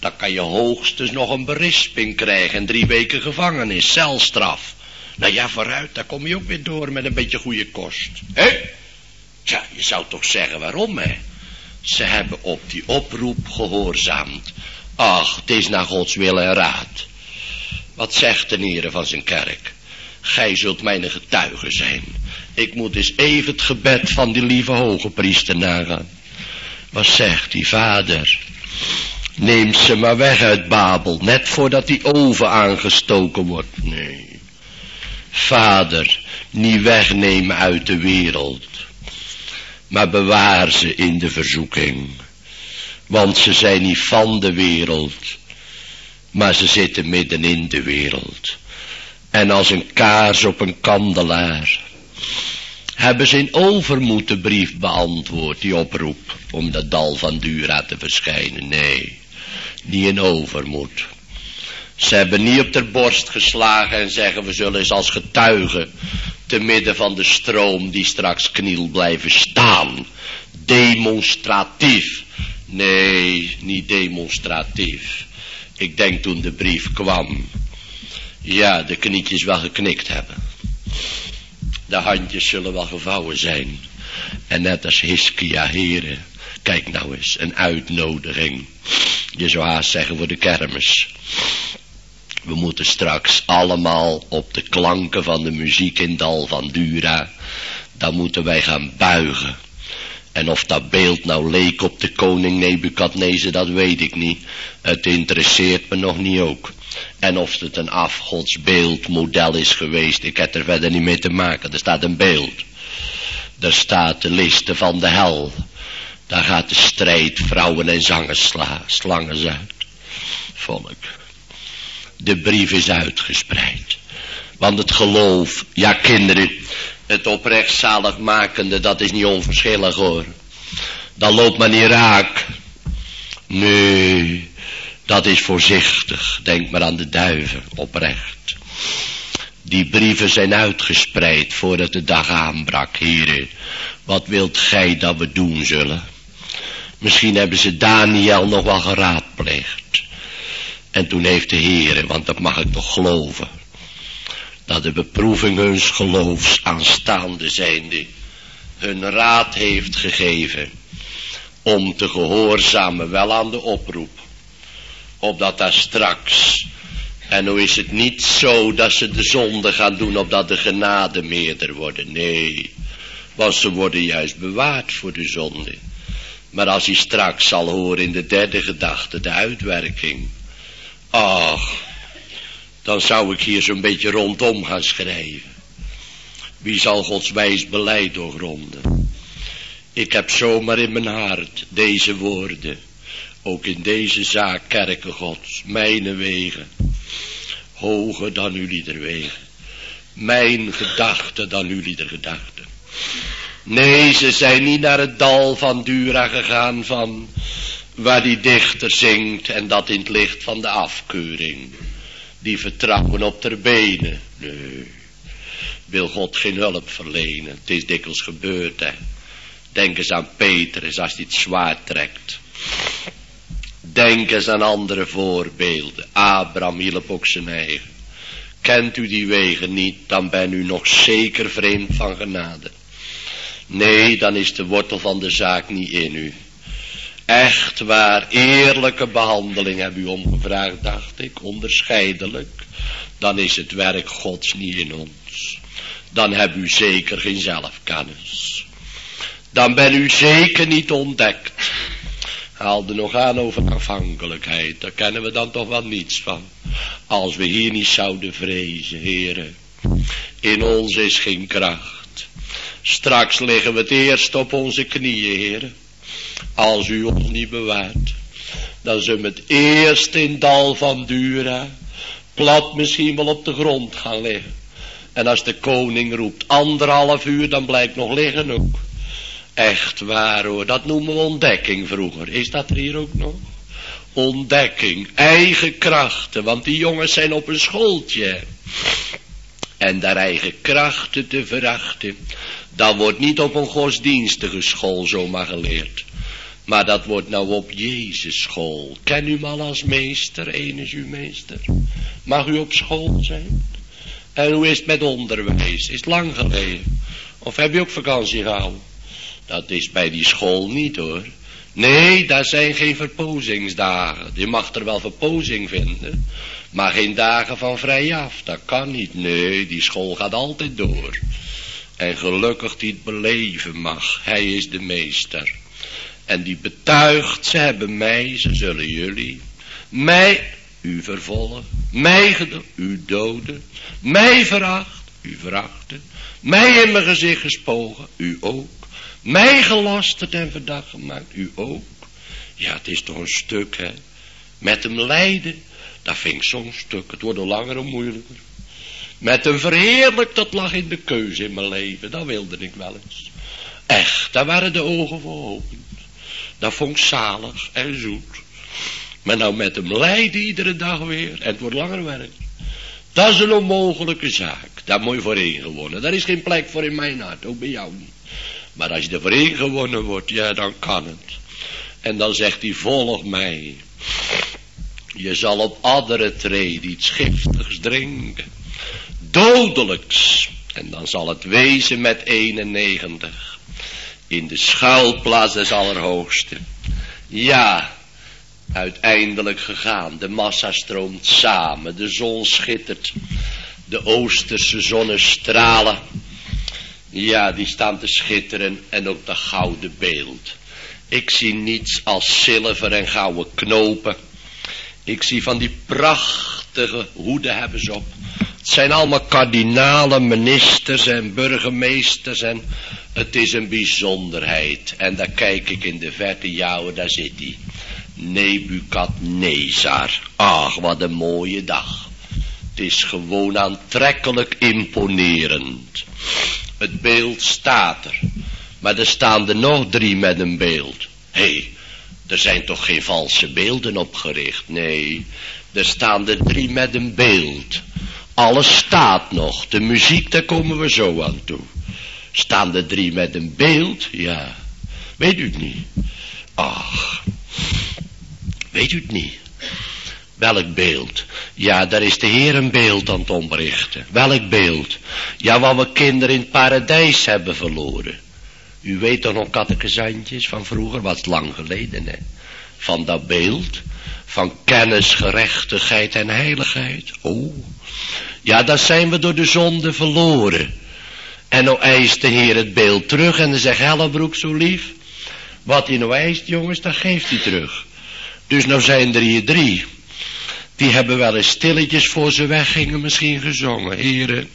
Dan kan je hoogstens nog een berisping krijgen en drie weken gevangenis, celstraf. Nou ja, vooruit, daar kom je ook weer door met een beetje goede kost. Hé? Tja, je zou toch zeggen waarom, hè? Ze hebben op die oproep gehoorzaamd. Ach, het is naar Gods wil en raad. Wat zegt de heren van zijn kerk? Gij zult mijn getuige zijn. Ik moet eens even het gebed van die lieve hoge priester nagaan. Wat zegt die vader? Neem ze maar weg uit Babel, net voordat die oven aangestoken wordt. Nee. Vader, niet wegnemen uit de wereld, maar bewaar ze in de verzoeking. Want ze zijn niet van de wereld, maar ze zitten midden in de wereld. En als een kaars op een kandelaar hebben ze in overmoed de brief beantwoord, die oproep om dat dal van Dura te verschijnen. Nee, niet in overmoed. Ze hebben niet op de borst geslagen en zeggen we zullen eens als getuigen te midden van de stroom die straks kniel blijven staan. Demonstratief. Nee, niet demonstratief. Ik denk toen de brief kwam. Ja, de knietjes wel geknikt hebben. De handjes zullen wel gevouwen zijn. En net als Hiskia, heren, kijk nou eens, een uitnodiging. Je zou haast zeggen voor de kermis. We moeten straks allemaal op de klanken van de muziek in Dal van Dura, dan moeten wij gaan buigen. En of dat beeld nou leek op de koning Nebukadnezar, dat weet ik niet. Het interesseert me nog niet ook. En of het een afgodsbeeld model is geweest, ik heb er verder niet mee te maken. Er staat een beeld. Er staat de listen van de hel. Daar gaat de strijd vrouwen en zangers sla, uit. Volk. De brief is uitgespreid. Want het geloof, ja kinderen, het oprecht zaligmakende, dat is niet onverschillig hoor. Dat loopt maar niet raak. Nee, dat is voorzichtig. Denk maar aan de duiven, oprecht. Die brieven zijn uitgespreid voordat de dag aanbrak, heren. Wat wilt gij dat we doen zullen? Misschien hebben ze Daniel nog wel geraadpleegd. En toen heeft de Heere, want dat mag ik toch geloven, dat de beproeving huns geloofs aanstaande zijnde hun raad heeft gegeven om te gehoorzamen wel aan de oproep, opdat daar straks, en nu is het niet zo dat ze de zonde gaan doen opdat de genade meerder worden, nee, want ze worden juist bewaard voor de zonde. Maar als hij straks zal horen in de derde gedachte, de uitwerking, ach, dan zou ik hier zo'n beetje rondom gaan schrijven. Wie zal Gods wijs beleid doorgronden? Ik heb zomaar in mijn hart deze woorden, ook in deze zaak kerken Gods, mijne wegen, hoger dan jullie der wegen, mijn gedachten dan jullie der gedachten. Nee, ze zijn niet naar het dal van Dura gegaan van waar die dichter zingt en dat in het licht van de afkeuring. Die vertrouwen op ter benen. Nee, wil God geen hulp verlenen. Het is dikwijls gebeurd hè. Denk eens aan Petrus als hij het zwaard trekt. Denk eens aan andere voorbeelden. Abraham hielp ook zijn eigen. Kent u die wegen niet, dan ben u nog zeker vreemd van genade. Nee, dan is de wortel van de zaak niet in u. Echt waar, eerlijke behandeling heb u omgevraagd, dacht ik, onderscheidelijk. Dan is het werk gods niet in ons. Dan heb u zeker geen zelfkennis. Dan ben u zeker niet ontdekt. Haalde nog aan over afhankelijkheid, daar kennen we dan toch wel niets van. Als we hier niet zouden vrezen, heren. In ons is geen kracht. Straks liggen we het eerst op onze knieën, heren. Als u ons niet bewaart. Dan zullen we het eerst in dal van Dura. Plat misschien wel op de grond gaan liggen. En als de koning roept anderhalf uur, dan blijkt nog liggen ook. Echt waar hoor, dat noemen we ontdekking vroeger. Is dat er hier ook nog? Ontdekking, eigen krachten, want die jongens zijn op een schooltje. En daar eigen krachten te verachten, dat wordt niet op een godsdienstige school zomaar geleerd. Maar dat wordt nou op Jezus school. Ken u hem al als meester, is uw meester. Mag u op school zijn? En hoe is het met onderwijs? Is het lang geleden? Of heb je ook vakantie gehouden? Dat is bij die school niet hoor. Nee, daar zijn geen verpozingsdagen. Je mag er wel verpozing vinden. Maar geen dagen van vrijaf. Dat kan niet. Nee, die school gaat altijd door. En gelukkig die het beleven mag. Hij is de meester. En die betuigt, ze hebben mij, ze zullen jullie. Mij, u vervolgen. Mij gedood, u doden. Mij veracht, u verachten. Mij in mijn gezicht gespogen, u ook. Mij gelasterd en verdacht gemaakt, u ook. Ja, het is toch een stuk, hè. Met hem lijden, dat vind zo'n stuk. Het wordt al langer en moeilijker. Met een verheerlijk, dat lag in de keuze in mijn leven. Dat wilde ik wel eens. Echt, daar waren de ogen voor. Dat vond ik zalig en zoet. Maar nou met hem lijden iedere dag weer. En het wordt langer werk. Dat is een onmogelijke zaak. Daar moet je voor gewonnen. Daar is geen plek voor in mijn hart. Ook bij jou niet. Maar als je er voor gewonnen wordt, ja dan kan het. En dan zegt hij, volg mij. Je zal op adderen treden iets giftigs drinken dodelijks. En dan zal het wezen met 91. In de schuilplaats des Allerhoogste. Ja, uiteindelijk gegaan. De massa stroomt samen. De zon schittert. De oosterse zonnestralen. Ja, die staan te schitteren. En ook de gouden beeld. Ik zie niets als zilver en gouden knopen. Ik zie van die prachtige hoeden hebben ze op. Het zijn allemaal kardinalen, ministers en burgemeesters en het is een bijzonderheid. En daar kijk ik in de verte, jouwe, daar zit hij. Nebukadnezar. Ach, wat een mooie dag. Het is gewoon aantrekkelijk imponerend. Het beeld staat er. Maar er staan er nog drie met een beeld. Hé, hey, er zijn toch geen valse beelden opgericht? Nee, er staan er drie met een beeld. Alles staat nog. De muziek, daar komen we zo aan toe. Staan er drie met een beeld? Ja. Weet u het niet? Ach. Weet u het niet? Welk beeld? Ja, daar is de Heer een beeld aan het omrichten. Welk beeld? Ja, wat we kinderen in het paradijs hebben verloren. U weet toch nog kattekazantjes van vroeger, wat lang geleden hè. Van dat beeld, van kennis, gerechtigheid en heiligheid. Oh, ja, dat zijn we door de zonde verloren. En nou eist de Heer het beeld terug en dan zegt Hellebroek zo lief. Wat hij nou eist, jongens, dat geeft hij terug. Dus nou zijn er hier drie. Die hebben wel eens stilletjes voor ze weggingen misschien gezongen. Heren,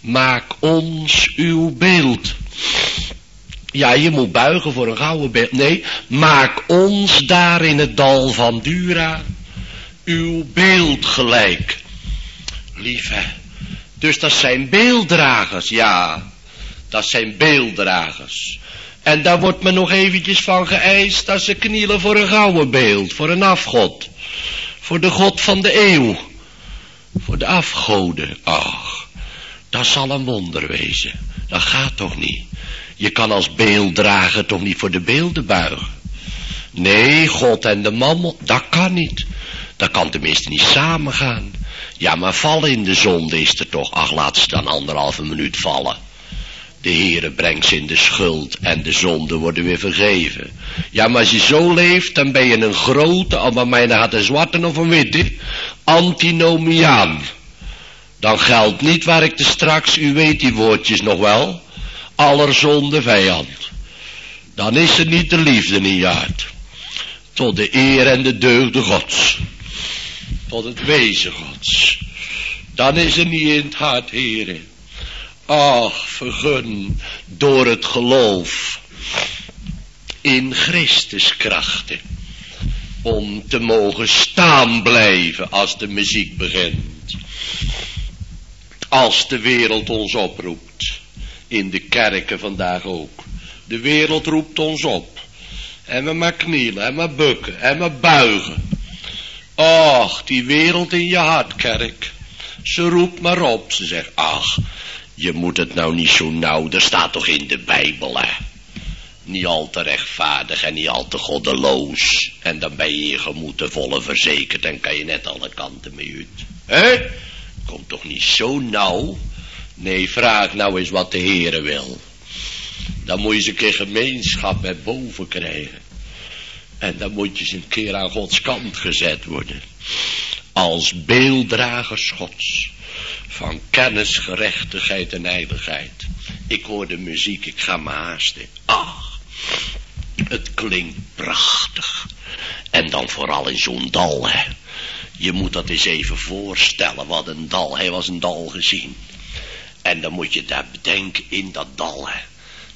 maak ons uw beeld. Ja, je moet buigen voor een gouden beeld. Nee, maak ons daar in het dal van Dura uw beeld gelijk. Lieve, dus dat zijn beelddragers, ja. Dat zijn beelddragers. En daar wordt me nog eventjes van geëist dat ze knielen voor een gouden beeld, voor een afgod. Voor de god van de eeuw. Voor de afgoden. Ach, dat zal een wonder wezen. Dat gaat toch niet. Je kan als beelddrager toch niet voor de beelden buigen. Nee, God en de man, dat kan niet. Dat kan tenminste niet samengaan. Ja, maar vallen in de zonde is er toch. Ach, laat ze dan anderhalve minuut vallen. De Heere brengt ze in de schuld en de zonden worden weer vergeven. Ja, maar als je zo leeft, dan ben je een grote, al bij mij had een zwarte of een witte, antinomiaan. Dan geldt niet waar ik te straks, u weet die woordjes nog wel, allerzonde vijand. Dan is er niet de liefde in je. Tot de eer en de deugde gods. Tot het wezen gods. Dan is er niet in het hart, heren. Ach, vergun door het geloof in Christus krachten. Om te mogen staan blijven als de muziek begint. Als de wereld ons oproept. In de kerken vandaag ook. De wereld roept ons op. En we maar knielen en maar bukken en maar buigen. Ach, die wereld in je hart, kerk. Ze roept maar op. Ze zegt, ach, je moet het nou niet zo nauw. Er staat toch in de Bijbel, hè. Niet al te rechtvaardig en niet al te goddeloos. En dan ben je je gemoed volle verzekerd en kan je net alle kanten mee uit. Hè? Komt toch niet zo nauw? Nee, vraag nou eens wat de Heere wil. Dan moet je eens een keer gemeenschap met boven krijgen. En dan moet je eens een keer aan Gods kant gezet worden. Als beelddragers Gods. Van kennis, gerechtigheid en heiligheid. Ik hoor de muziek, ik ga me haasten. Ach, het klinkt prachtig. En dan vooral in zo'n dal, hè. Je moet dat eens even voorstellen, wat een dal. Hij was een dal gezien. En dan moet je daar bedenken in dat dal, hè.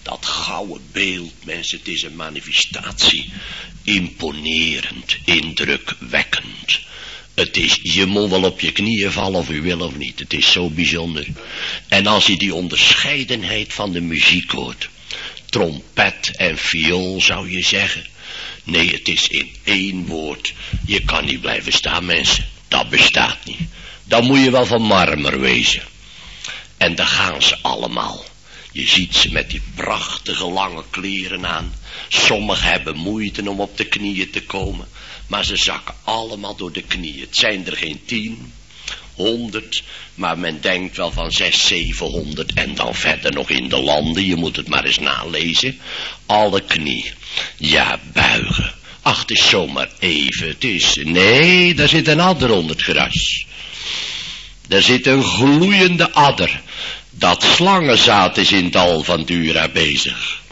Dat gouden beeld, mensen, het is een manifestatie. Imponerend, indrukwekkend. Het is, je moet wel op je knieën vallen of u wil of niet. Het is zo bijzonder. En als je die onderscheidenheid van de muziek hoort. Trompet en viool zou je zeggen. Nee, het is in één woord. Je kan niet blijven staan, mensen. Dat bestaat niet. Dan moet je wel van marmer wezen. En daar gaan ze allemaal. Je ziet ze met die prachtige lange kleren aan. Sommigen hebben moeite om op de knieën te komen. Maar ze zakken allemaal door de knieën. Het zijn er geen tien. 100, maar men denkt wel van 6, 700 en dan verder nog in de landen, je moet het maar eens nalezen. Alle knie, ja buigen. Ach, het is zomaar even, het is, nee, daar zit een adder onder het gras. Daar zit een gloeiende adder. Dat slangenzaad is in het van Dura bezig.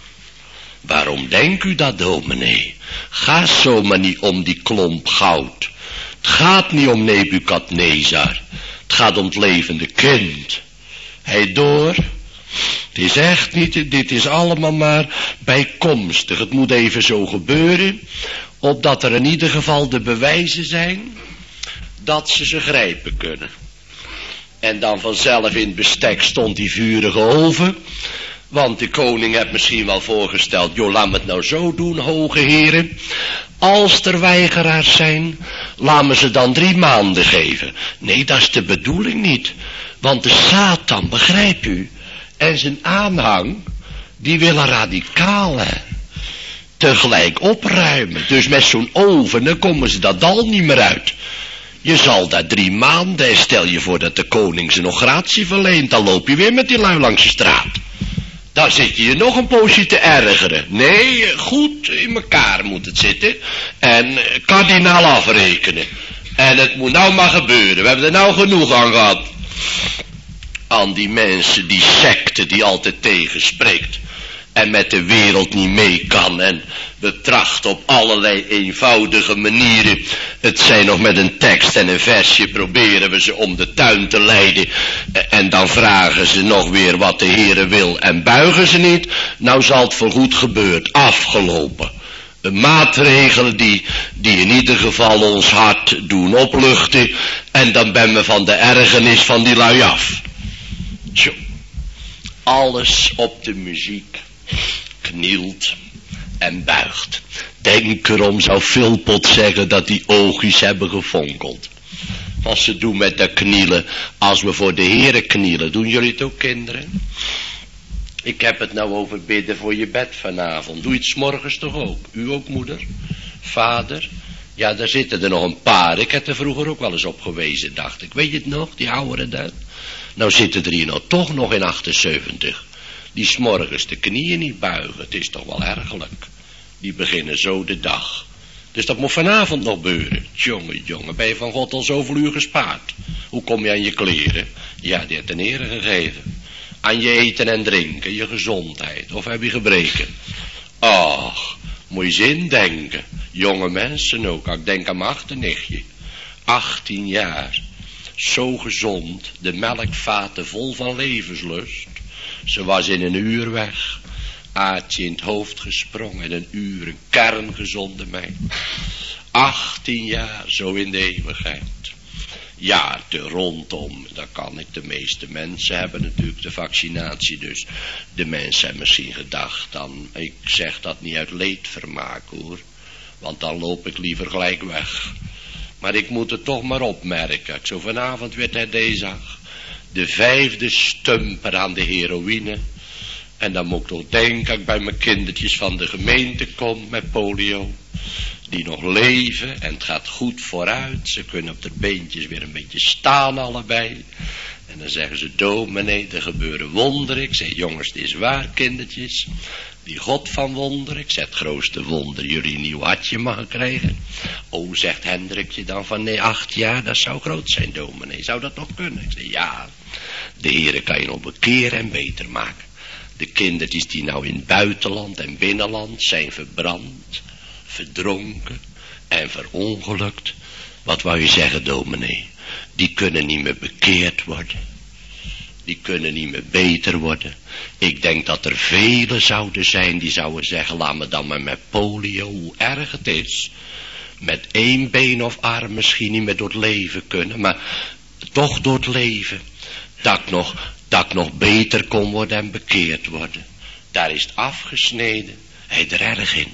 Waarom denkt u dat, dominee? Ga zomaar niet om die klomp goud. Het gaat niet om Nebukadnezar. Het gaat om het levende kind. Hij door. Het is echt niet, dit is allemaal maar bijkomstig. Het moet even zo gebeuren, opdat er in ieder geval de bewijzen zijn dat ze ze grijpen kunnen. En dan vanzelf in het bestek stond die vurige oven. Want de koning heeft misschien wel voorgesteld, joh, laat me het nou zo doen, hoge heren. Als er weigeraars zijn, laat me ze dan drie maanden geven. Nee, dat is de bedoeling niet. Want de Satan, begrijp u, en zijn aanhang, die willen radicalen tegelijk opruimen. Dus met zo'n oven, dan komen ze dat dal niet meer uit. Je zal daar drie maanden, stel je voor dat de koning nog gratie verleent, dan loop je weer met die lui langs de straat. Dan zit je je nog een poosje te ergeren. Nee, goed in elkaar moet het zitten. En kardinaal afrekenen. En het moet nou maar gebeuren. We hebben er nou genoeg aan gehad. Aan die mensen, die secte die altijd tegenspreekt en met de wereld niet mee kan en betracht op allerlei eenvoudige manieren. Het zijn nog met een tekst en een versje proberen we ze om de tuin te leiden en dan vragen ze nog weer wat de Heere wil en buigen ze niet. Nou zal het voorgoed gebeurd, afgelopen. Maatregelen die, die in ieder geval ons hart doen opluchten en dan ben we van de ergernis van die lui af. Alles op de muziek knielt en buigt. Denk erom, zou Philpot zeggen dat die oogjes hebben gefonkeld. Als ze doen met de knielen, als we voor de heren knielen. Doen jullie het ook, kinderen? Ik heb het nou over bidden voor je bed vanavond. Doe je het s morgens toch ook? U ook, moeder? Vader? Ja, daar zitten er nog een paar. Ik heb er vroeger ook wel eens op gewezen, dacht ik. Weet je het nog, die ouderen dan? Nou zitten er hier nou toch nog in 78 die smorgens de knieën niet buigen. Het is toch wel ergelijk. Die beginnen zo de dag. Dus dat moet vanavond nog beuren. Jongen, jongen, ben je van God al zoveel uur gespaard? Hoe kom je aan je kleren? Ja, die heeft de Heer gegeven. Aan je eten en drinken, je gezondheid. Of heb je gebreken? Ach, moet je zin denken. Jonge mensen ook. Ik denk aan mijn achternichtje. 18 jaar. Zo gezond. De melkvaten vol van levenslust. Ze was in een uur weg. Aartje in het hoofd gesprongen. In een uur een kerngezonde meid. 18 jaar zo in de eeuwigheid. Ja, te rondom, dat kan ik. De meeste mensen hebben natuurlijk de vaccinatie. Dus de mensen hebben misschien gedacht dan, ik zeg dat niet uit leedvermaak hoor. Want dan loop ik liever gelijk weg. Maar ik moet het toch maar opmerken. Ik zo vanavond werd hij deze de vijfde stumper aan de heroïne. En dan moet ik toch denken, ik bij mijn kindertjes van de gemeente kom met polio. Die nog leven en het gaat goed vooruit. Ze kunnen op de beentjes weer een beetje staan allebei. En dan zeggen ze, dominee, er gebeuren wonderen. Ik zeg, jongens, dit is waar, kindertjes. Die God van wonderen, ik zeg, het grootste wonder, jullie een nieuw hartje mag krijgen. Oh, zegt Hendrikje dan van, nee, acht jaar, dat zou groot zijn, dominee. Zou dat nog kunnen? Ik zeg, ja, de Heere kan je nog bekeren en beter maken. De kindertjes die nou in buitenland en binnenland zijn verbrand, verdronken en verongelukt. Wat wou je zeggen, dominee? Die kunnen niet meer bekeerd worden. Die kunnen niet meer beter worden. Ik denk dat er velen zouden zijn die zouden zeggen, laat me dan maar met polio, hoe erg het is. Met één been of arm misschien niet meer door het leven kunnen, maar toch door het leven dat nog, dat nog beter kon worden en bekeerd worden. Daar is het afgesneden, hij er erg in.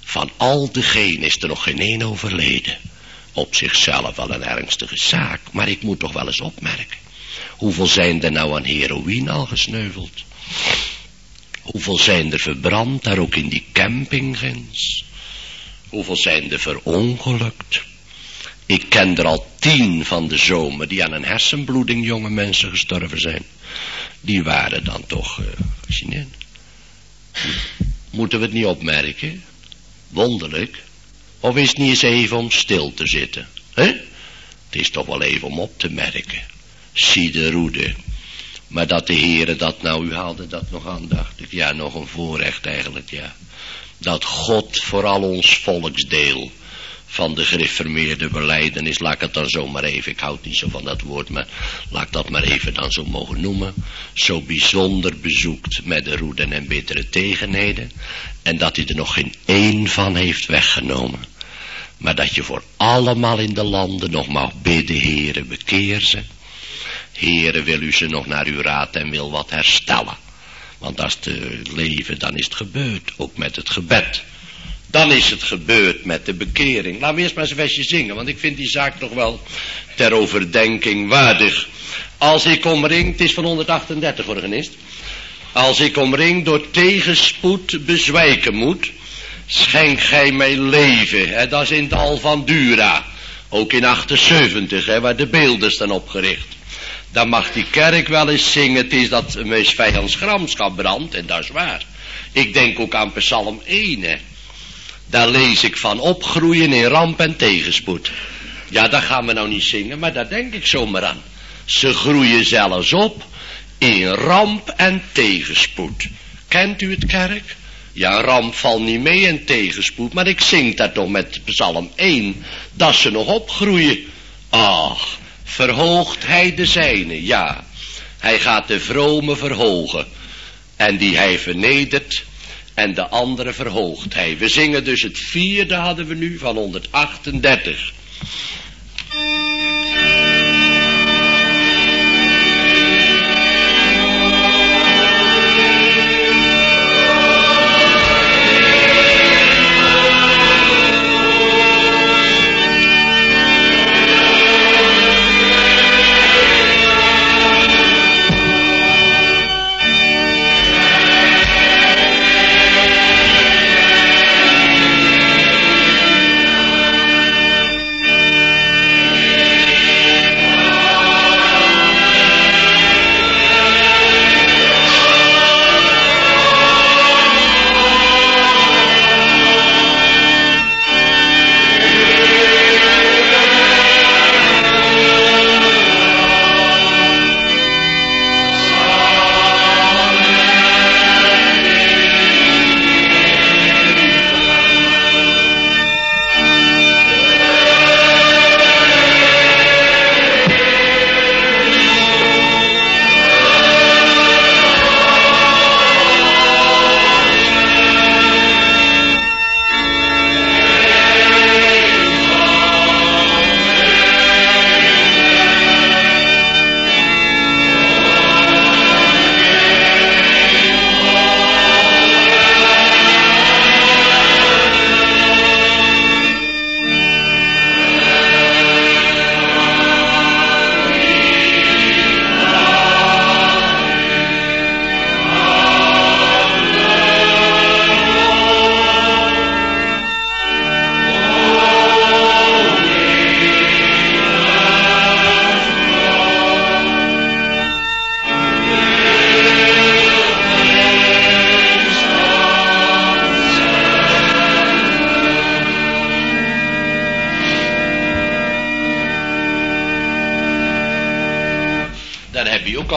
Van al degenen is er nog geen één overleden. Op zichzelf wel een ernstige zaak, maar ik moet toch wel eens opmerken. Hoeveel zijn er nou aan heroïne al gesneuveld? Hoeveel zijn er verbrand, daar ook in die campinggens? Hoeveel zijn er verongelukt? Ik ken er al tien van de zomer die aan een hersenbloeding jonge mensen gestorven zijn. Die waren dan toch, uh, je Moeten we het niet opmerken? Wonderlijk. Of is het niet eens even om stil te zitten? Het is toch wel even om op te merken. Zie de roede. Maar dat de heren dat nou, u haalde dat nog aan, dacht ik. Ja, nog een voorrecht eigenlijk, ja. Dat God voor al ons volksdeel van de gereformeerde beleidenis, laat ik het dan zomaar even, ik houd niet zo van dat woord, maar laat ik dat maar even dan zo mogen noemen, zo bijzonder bezoekt met de roeden en bittere tegenheden, en dat hij er nog geen één van heeft weggenomen. Maar dat je voor allemaal in de landen nog mag bidden, heren, bekeer ze. Heren, wil u ze nog naar uw raad en wil wat herstellen. Want als het leven, dan is het gebeurd, ook met het gebed. Dan is het gebeurd met de bekering. Laten we eerst maar eens een versje zingen, want ik vind die zaak toch wel ter overdenking waardig. Als ik omringd, het is van 138 organist. Als ik omringd door tegenspoed bezwijken moet, schenk gij mij leven. Dat is in het al van Dura. Ook in 78, hè, waar de beelden staan opgericht. Dan mag die kerk wel eens zingen, het is dat mijn vijands gramschap brandt, en dat is waar. Ik denk ook aan Psalm 1, hè. Daar lees ik van opgroeien in ramp en tegenspoed. Ja, dat gaan we nou niet zingen, maar daar denk ik zomaar aan. Ze groeien zelfs op in ramp en tegenspoed. Kent u het kerk? Ja, ramp valt niet mee en tegenspoed, maar ik zing daar toch met psalm 1, dat ze nog opgroeien. Ach, verhoogt hij de zijne, ja. Hij gaat de vrome verhogen. En die hij vernedert, en de andere verhoogt hij. We zingen dus het vierde hadden we nu van 138.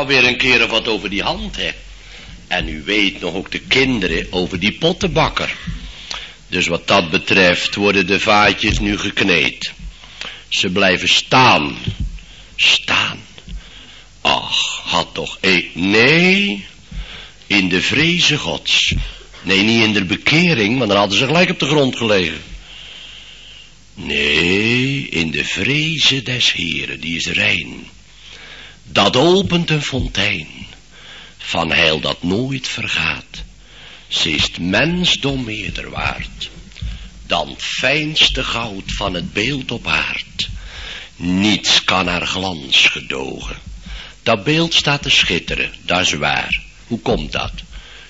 Alweer een keer wat over die hand, hè. En u weet nog ook de kinderen over die pottenbakker. Dus wat dat betreft worden de vaatjes nu gekneed. Ze blijven staan. Staan. Ach, had toch e Nee, in de vreze gods. Nee, niet in de bekering, want dan hadden ze gelijk op de grond gelegen. Nee, in de vreze des Heren, die is rein dat opent een fontein van heil dat nooit vergaat. Ze is mensdom meerder waard dan het fijnste goud van het beeld op aard. Niets kan haar glans gedogen. Dat beeld staat te schitteren, dat is waar. Hoe komt dat?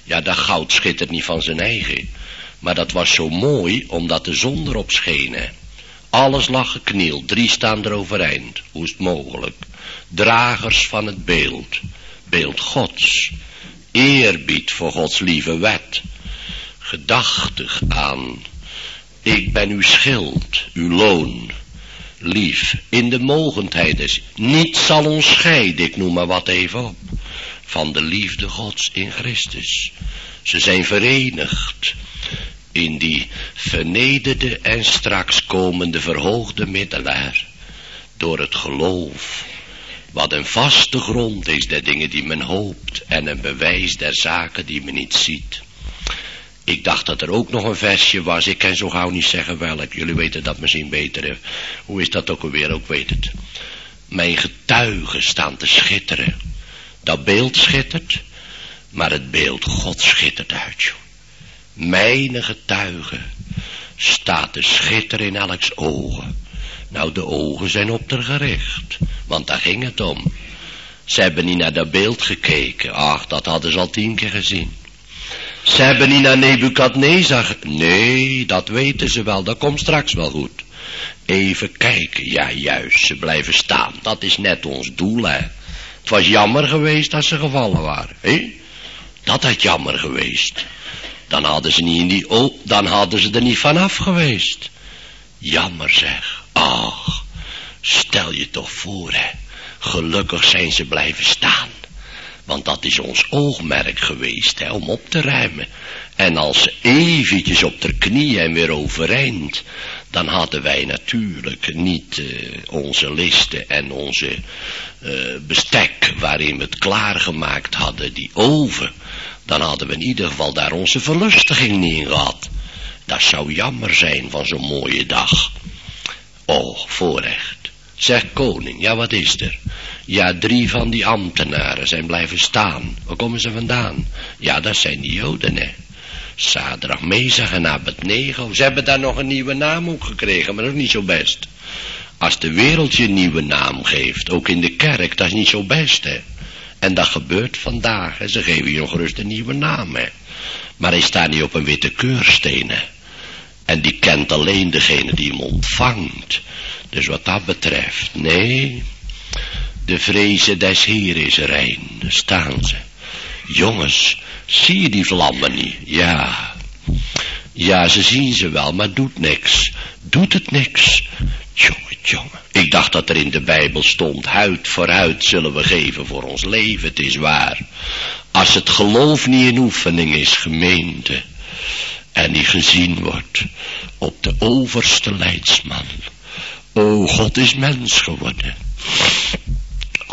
Ja, dat goud schittert niet van zijn eigen. Maar dat was zo mooi omdat de zon erop scheen. Alles lag geknield, drie staan er overeind. Hoe is het mogelijk? Dragers van het beeld. Beeld Gods. Eerbied voor Gods lieve wet. Gedachtig aan. Ik ben uw schild, uw loon. Lief, in de mogendheid is. Niets zal ons scheiden, ik noem maar wat even op. Van de liefde Gods in Christus. Ze zijn verenigd in die vernederde en straks komende verhoogde middelaar. Door het geloof, wat een vaste grond is der dingen die men hoopt en een bewijs der zaken die men niet ziet. Ik dacht dat er ook nog een versje was, ik kan zo gauw niet zeggen welk, jullie weten dat misschien beter. Hoe is dat ook alweer, ook weet het. Mijn getuigen staan te schitteren. Dat beeld schittert, maar het beeld God schittert uit. Mijn getuige staat te schitteren in elks ogen. Nou, de ogen zijn op er gericht, want daar ging het om. Ze hebben niet naar dat beeld gekeken. Ach, dat hadden ze al tien keer gezien. Ze hebben niet naar Nebukadnezar. Nee, dat weten ze wel. Dat komt straks wel goed. Even kijken. Ja, juist. Ze blijven staan. Dat is net ons doel, hè. Het was jammer geweest dat ze gevallen waren. Hé? Dat had jammer geweest. Dan hadden ze niet in die o dan hadden ze er niet vanaf geweest. Jammer zeg. Ach, stel je toch voor, hè. Gelukkig zijn ze blijven staan. Want dat is ons oogmerk geweest, hè, om op te ruimen. En als ze eventjes op de knieën en weer overeind, dan hadden wij natuurlijk niet uh, onze listen en onze uh, bestek waarin we het klaargemaakt hadden, die oven. Dan hadden we in ieder geval daar onze verlustiging niet in gehad. Dat zou jammer zijn van zo'n mooie dag. Oh, voorrecht. Zeg koning, ja wat is er? Ja, drie van die ambtenaren zijn blijven staan. Waar komen ze vandaan? Ja, dat zijn die joden, hè. Sadrach, Mezach en Abednego. Ze hebben daar nog een nieuwe naam ook gekregen, maar dat is niet zo best. Als de wereld je nieuwe naam geeft, ook in de kerk, dat is niet zo best, hè. En dat gebeurt vandaag, hè. Ze geven je gerust een nieuwe naam, hè. Maar hij staat niet op een witte keursteen, hè. En die kent alleen degene die hem ontvangt. Dus wat dat betreft, nee, de vrezen des Heer is rein, staan ze. Jongens, zie je die vlammen niet? Ja. Ja, ze zien ze wel, maar doet niks. Doet het niks. Jongen, jongen. Ik dacht dat er in de Bijbel stond, huid voor huid zullen we geven voor ons leven. Het is waar. Als het geloof niet in oefening is, gemeente, en die gezien wordt op de overste leidsman. O, God is mens geworden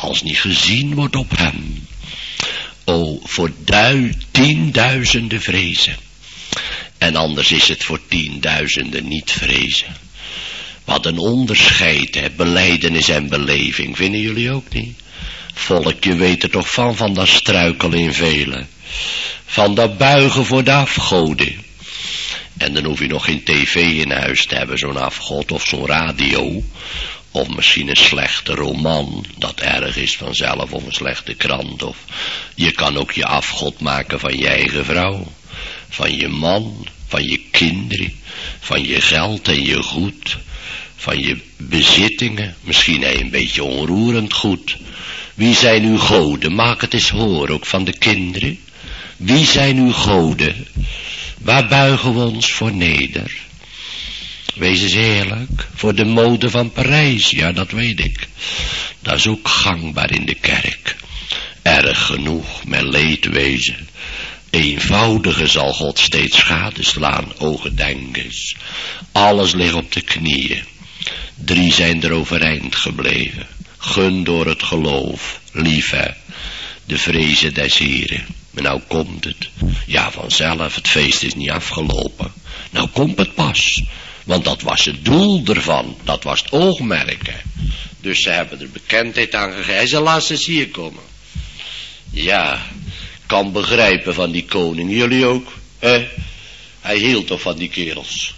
als niet gezien wordt op hem. O, voor dui, tienduizenden vrezen. En anders is het voor tienduizenden niet vrezen. Wat een onderscheid, hè, beleidenis en beleving, vinden jullie ook niet? Volkje weet er toch van, van dat struikelen in velen. Van dat buigen voor de afgoden. En dan hoef je nog geen tv in huis te hebben, zo'n afgod of zo'n radio. Of misschien een slechte roman, dat erg is vanzelf, of een slechte krant. Of je kan ook je afgod maken van je eigen vrouw, van je man, van je kinderen, van je geld en je goed, van je bezittingen, misschien een beetje onroerend goed. Wie zijn uw goden? Maak het eens horen, ook van de kinderen. Wie zijn uw goden? Waar buigen we ons voor neder? Wees eens eerlijk. Voor de mode van Parijs, ja dat weet ik. Dat is ook gangbaar in de kerk. Erg genoeg met leedwezen. Eenvoudige zal God steeds schade slaan, denkens. Alles ligt op de knieën. Drie zijn er overeind gebleven. Gun door het geloof, lief hè. De vrezen des heren. Maar nou komt het. Ja, vanzelf, het feest is niet afgelopen. Nou komt het pas. Want dat was het doel ervan. Dat was het oogmerk. Hè. Dus ze hebben er bekendheid aan gegeven. Zei, laat ze hier komen. Ja, kan begrijpen van die koning. Jullie ook? Hè? Hij hield toch van die kerels.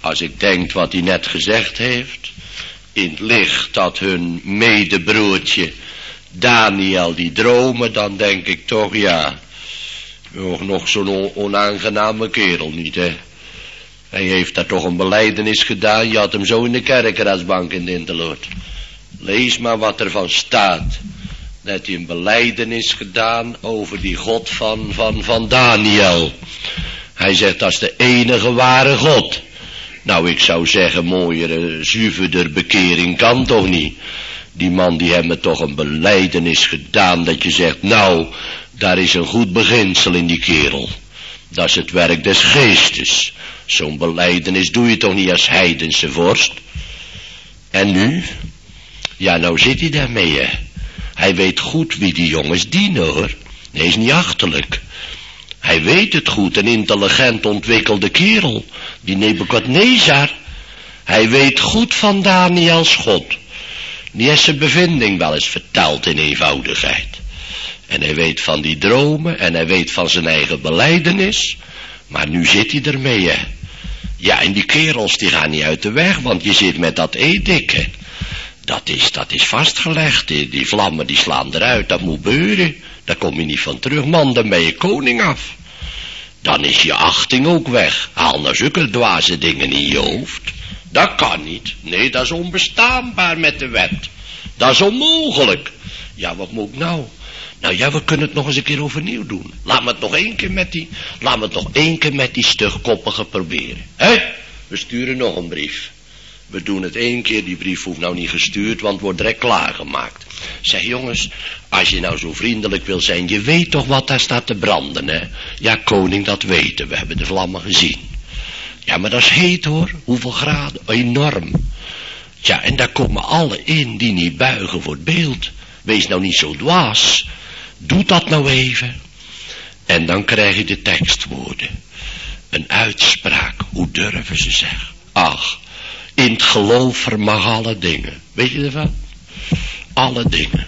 Als ik denk wat hij net gezegd heeft. In het licht dat hun medebroertje Daniel die dromen. Dan denk ik toch ja. Nog, nog zo'n onaangename kerel niet hè. Hij heeft daar toch een beleidenis gedaan. Je had hem zo in de kerkraadsbank in de Interloord. Lees maar wat er van staat. Dat hij een beleidenis gedaan over die God van, van, van Daniel. Hij zegt dat is de enige ware God. Nou, ik zou zeggen, mooiere, zuiverder bekering kan toch niet. Die man die me toch een beleidenis gedaan dat je zegt, nou, daar is een goed beginsel in die kerel. Dat is het werk des geestes. Zo'n beleidenis doe je toch niet als heidense vorst? En nu? Ja, nou zit hij daarmee, hè. Hij weet goed wie die jongens dienen, hoor. Nee, is niet achterlijk. Hij weet het goed, een intelligent ontwikkelde kerel. Die Nebuchadnezzar. Hij weet goed van Daniels God. Die heeft zijn bevinding wel eens verteld in eenvoudigheid. En hij weet van die dromen en hij weet van zijn eigen beleidenis. Maar nu zit hij ermee, hè. Ja, en die kerels die gaan niet uit de weg, want je zit met dat edikke. Dat is, dat is vastgelegd. Die, die vlammen die slaan eruit, dat moet beuren. Daar kom je niet van terug, man, dan ben je koning af. Dan is je achting ook weg. Haal nou zulke dwaze dingen in je hoofd. Dat kan niet. Nee, dat is onbestaanbaar met de wet. Dat is onmogelijk. Ja, wat moet ik nou? Nou ja, we kunnen het nog eens een keer overnieuw doen. Laat me het nog één keer met die, laat me het nog één keer met die stugkoppige proberen. Hé? We sturen nog een brief. We doen het één keer, die brief hoeft nou niet gestuurd, want wordt direct klaargemaakt. Zeg jongens, als je nou zo vriendelijk wil zijn, je weet toch wat daar staat te branden, hè? Ja, koning, dat weten we, hebben de vlammen gezien. Ja, maar dat is heet hoor, hoeveel graden, enorm. Ja, en daar komen alle in die niet buigen voor het beeld. Wees nou niet zo dwaas. Doe dat nou even. En dan krijg je de tekstwoorden. Een uitspraak, hoe durven ze zeggen? Ach, in het geloof vermag alle dingen. Weet je ervan? Alle dingen.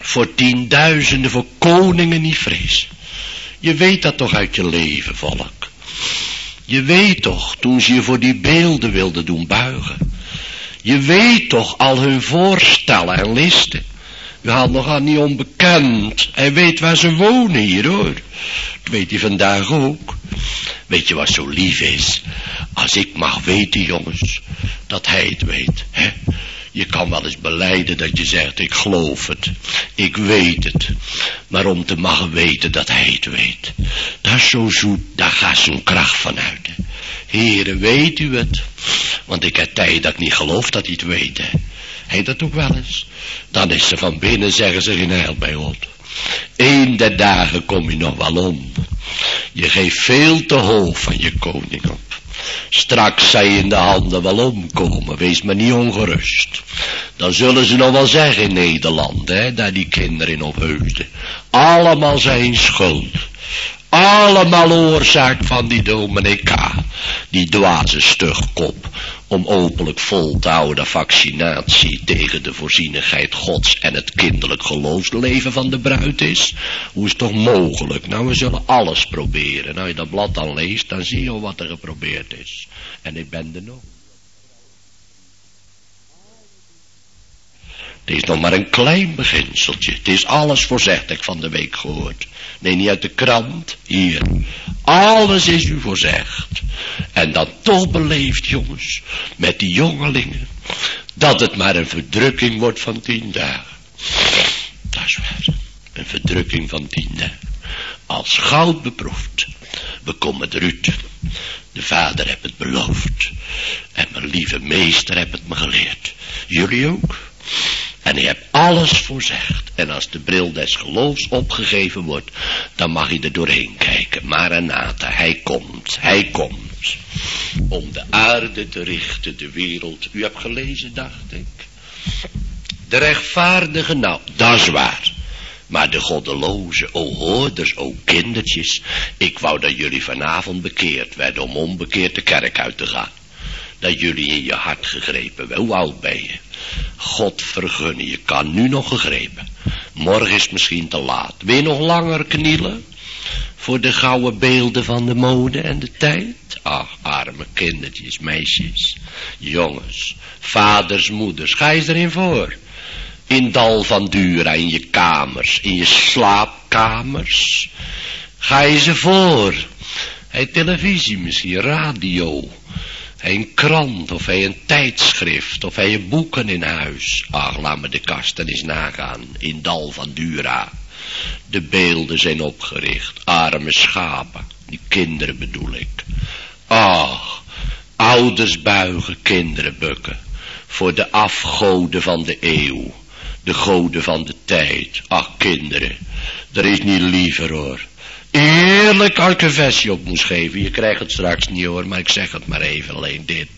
Voor tienduizenden, voor koningen niet vrees. Je weet dat toch uit je leven, volk. Je weet toch, toen ze je voor die beelden wilden doen buigen. Je weet toch al hun voorstellen en listen. U haalt nogal niet onbekend. Hij weet waar ze wonen hier hoor. Dat weet hij vandaag ook. Weet je wat zo lief is? Als ik mag weten jongens, dat hij het weet. Hè? Je kan wel eens beleiden dat je zegt, ik geloof het. Ik weet het. Maar om te mogen weten dat hij het weet. Dat is zo zoet, daar gaat zo'n kracht van uit. Heren, weet u het? Want ik heb tijd dat ik niet geloof dat hij het weet. Hè? Hij dat ook wel eens. Dan is ze van binnen, zeggen ze geen heil bij God. Eén der dagen kom je nog wel om. Je geeft veel te hoog van je koning. Straks zij in de handen wel omkomen, wees maar niet ongerust. Dan zullen ze nog wel zeggen in Nederland, hè, daar die kinderen in opheusden. Allemaal zijn schuld. Allemaal oorzaak van die dominee K. Die dwaze stugkop. Om openlijk vol te houden vaccinatie tegen de voorzienigheid gods en het kinderlijk geloofsleven van de bruid is. Hoe is het toch mogelijk? Nou, we zullen alles proberen. Nou, je dat blad dan leest, dan zie je wat er geprobeerd is. En ik ben er nog. Het is nog maar een klein beginseltje. Het is alles voorzegd, ik van de week gehoord. Nee, niet uit de krant. Hier. Alles is u voorzegd. En dan toch beleefd, jongens, met die jongelingen, dat het maar een verdrukking wordt van tien dagen. Dat is waar. Een verdrukking van tien dagen. Als goud beproefd. We komen eruit. De vader heeft het beloofd. En mijn lieve meester heeft het me geleerd. Jullie ook? En hij hebt alles voorzegd. En als de bril des geloofs opgegeven wordt, dan mag hij er doorheen kijken. Maranatha, hij komt, hij komt. Om de aarde te richten, de wereld. U hebt gelezen, dacht ik. De rechtvaardige, nou, dat is waar. Maar de goddeloze, o hoorders, o kindertjes. Ik wou dat jullie vanavond bekeerd werden om onbekeerd de kerk uit te gaan. Dat jullie in je hart gegrepen werden. Hoe oud ben je? God vergunnen, je kan nu nog gegrepen. Morgen is misschien te laat. Wil nog langer knielen? Voor de gouden beelden van de mode en de tijd? Ach, arme kindertjes, meisjes, jongens, vaders, moeders, ga je erin voor? In dal van Dura, in je kamers, in je slaapkamers. Ga je ze voor? Hij televisie misschien, radio. Hij een krant, of hij een tijdschrift, of hij een boeken in huis. Ach, laat me de kasten eens nagaan, in dal van Dura. De beelden zijn opgericht, arme schapen, die kinderen bedoel ik. Ach, ouders buigen, kinderen bukken, voor de afgoden van de eeuw, de goden van de tijd. Ach, kinderen, er is niet liever hoor. Eerlijk een vestje op moest geven. Je krijgt het straks niet hoor, maar ik zeg het maar even alleen dit.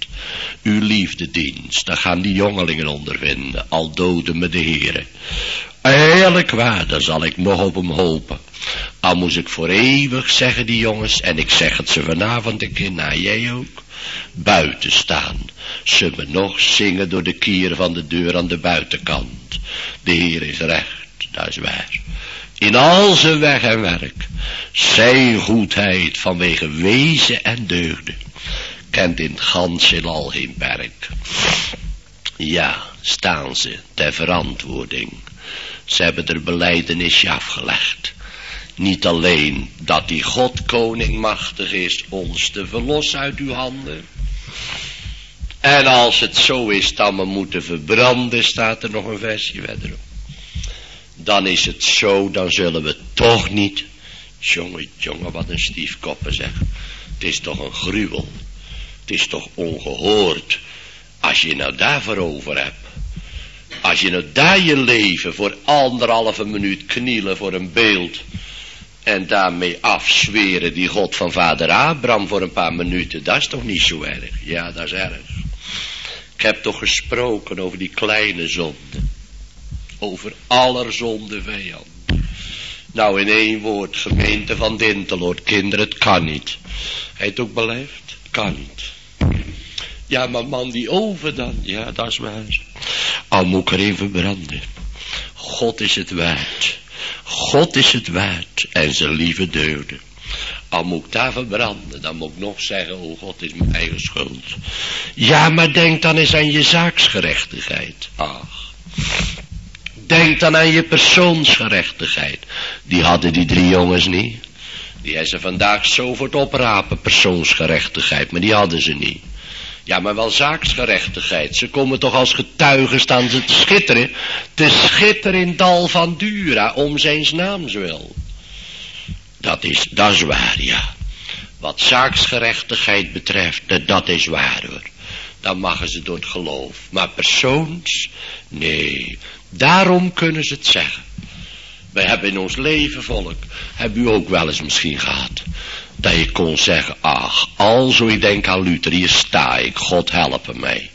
Uw liefdedienst, daar gaan die jongelingen ondervinden, al doden me de heren. Eerlijk waar, daar zal ik nog op hem hopen. Al moest ik voor eeuwig zeggen die jongens, en ik zeg het ze vanavond een keer na, jij ook. Buiten staan, ze me nog zingen door de kier van de deur aan de buitenkant. De Heer is recht, dat is waar in al zijn weg en werk, zijn goedheid vanwege wezen en deugden, kent in gans al geen perk. Ja, staan ze ter verantwoording. Ze hebben er beleidenisje afgelegd. Niet alleen dat die God koning machtig is ons te verlossen uit uw handen. En als het zo is dat we moeten verbranden, staat er nog een versje verderop dan is het zo, dan zullen we toch niet, jongen, jongen, wat een stiefkoppen zeg. Het is toch een gruwel. Het is toch ongehoord. Als je nou daarvoor over hebt. Als je nou daar je leven voor anderhalve minuut knielen voor een beeld. En daarmee afzweren die God van vader Abraham voor een paar minuten. Dat is toch niet zo erg? Ja, dat is erg. Ik heb toch gesproken over die kleine zonde over aller zonde vijand. Nou in één woord, gemeente van Dinteloord, kinderen, het kan niet. Hij het ook beleefd? Kan niet. Ja, maar man, die over dan, ja, dat is waar. Al moet ik er even branden. God is het waard. God is het waard. En zijn lieve deugden. Al moet ik daar verbranden, dan moet ik nog zeggen, oh God is mijn eigen schuld. Ja, maar denk dan eens aan je zaaksgerechtigheid. Ach, Denk dan aan je persoonsgerechtigheid. Die hadden die drie jongens niet. Die hebben ze vandaag zo voor het oprapen, persoonsgerechtigheid, maar die hadden ze niet. Ja, maar wel zaaksgerechtigheid. Ze komen toch als getuigen staan ze te schitteren. Te schitteren in dal van Dura, om zijn naams wil. Dat is, dat is waar, ja. Wat zaaksgerechtigheid betreft, dat is waar hoor. Dan mogen ze door het geloof. Maar persoons, nee. Daarom kunnen ze het zeggen. Wij hebben in ons leven, volk, hebben u ook wel eens misschien gehad. Dat je kon zeggen, ach, alzo ik denk aan Luther, hier sta ik, God helpen mij.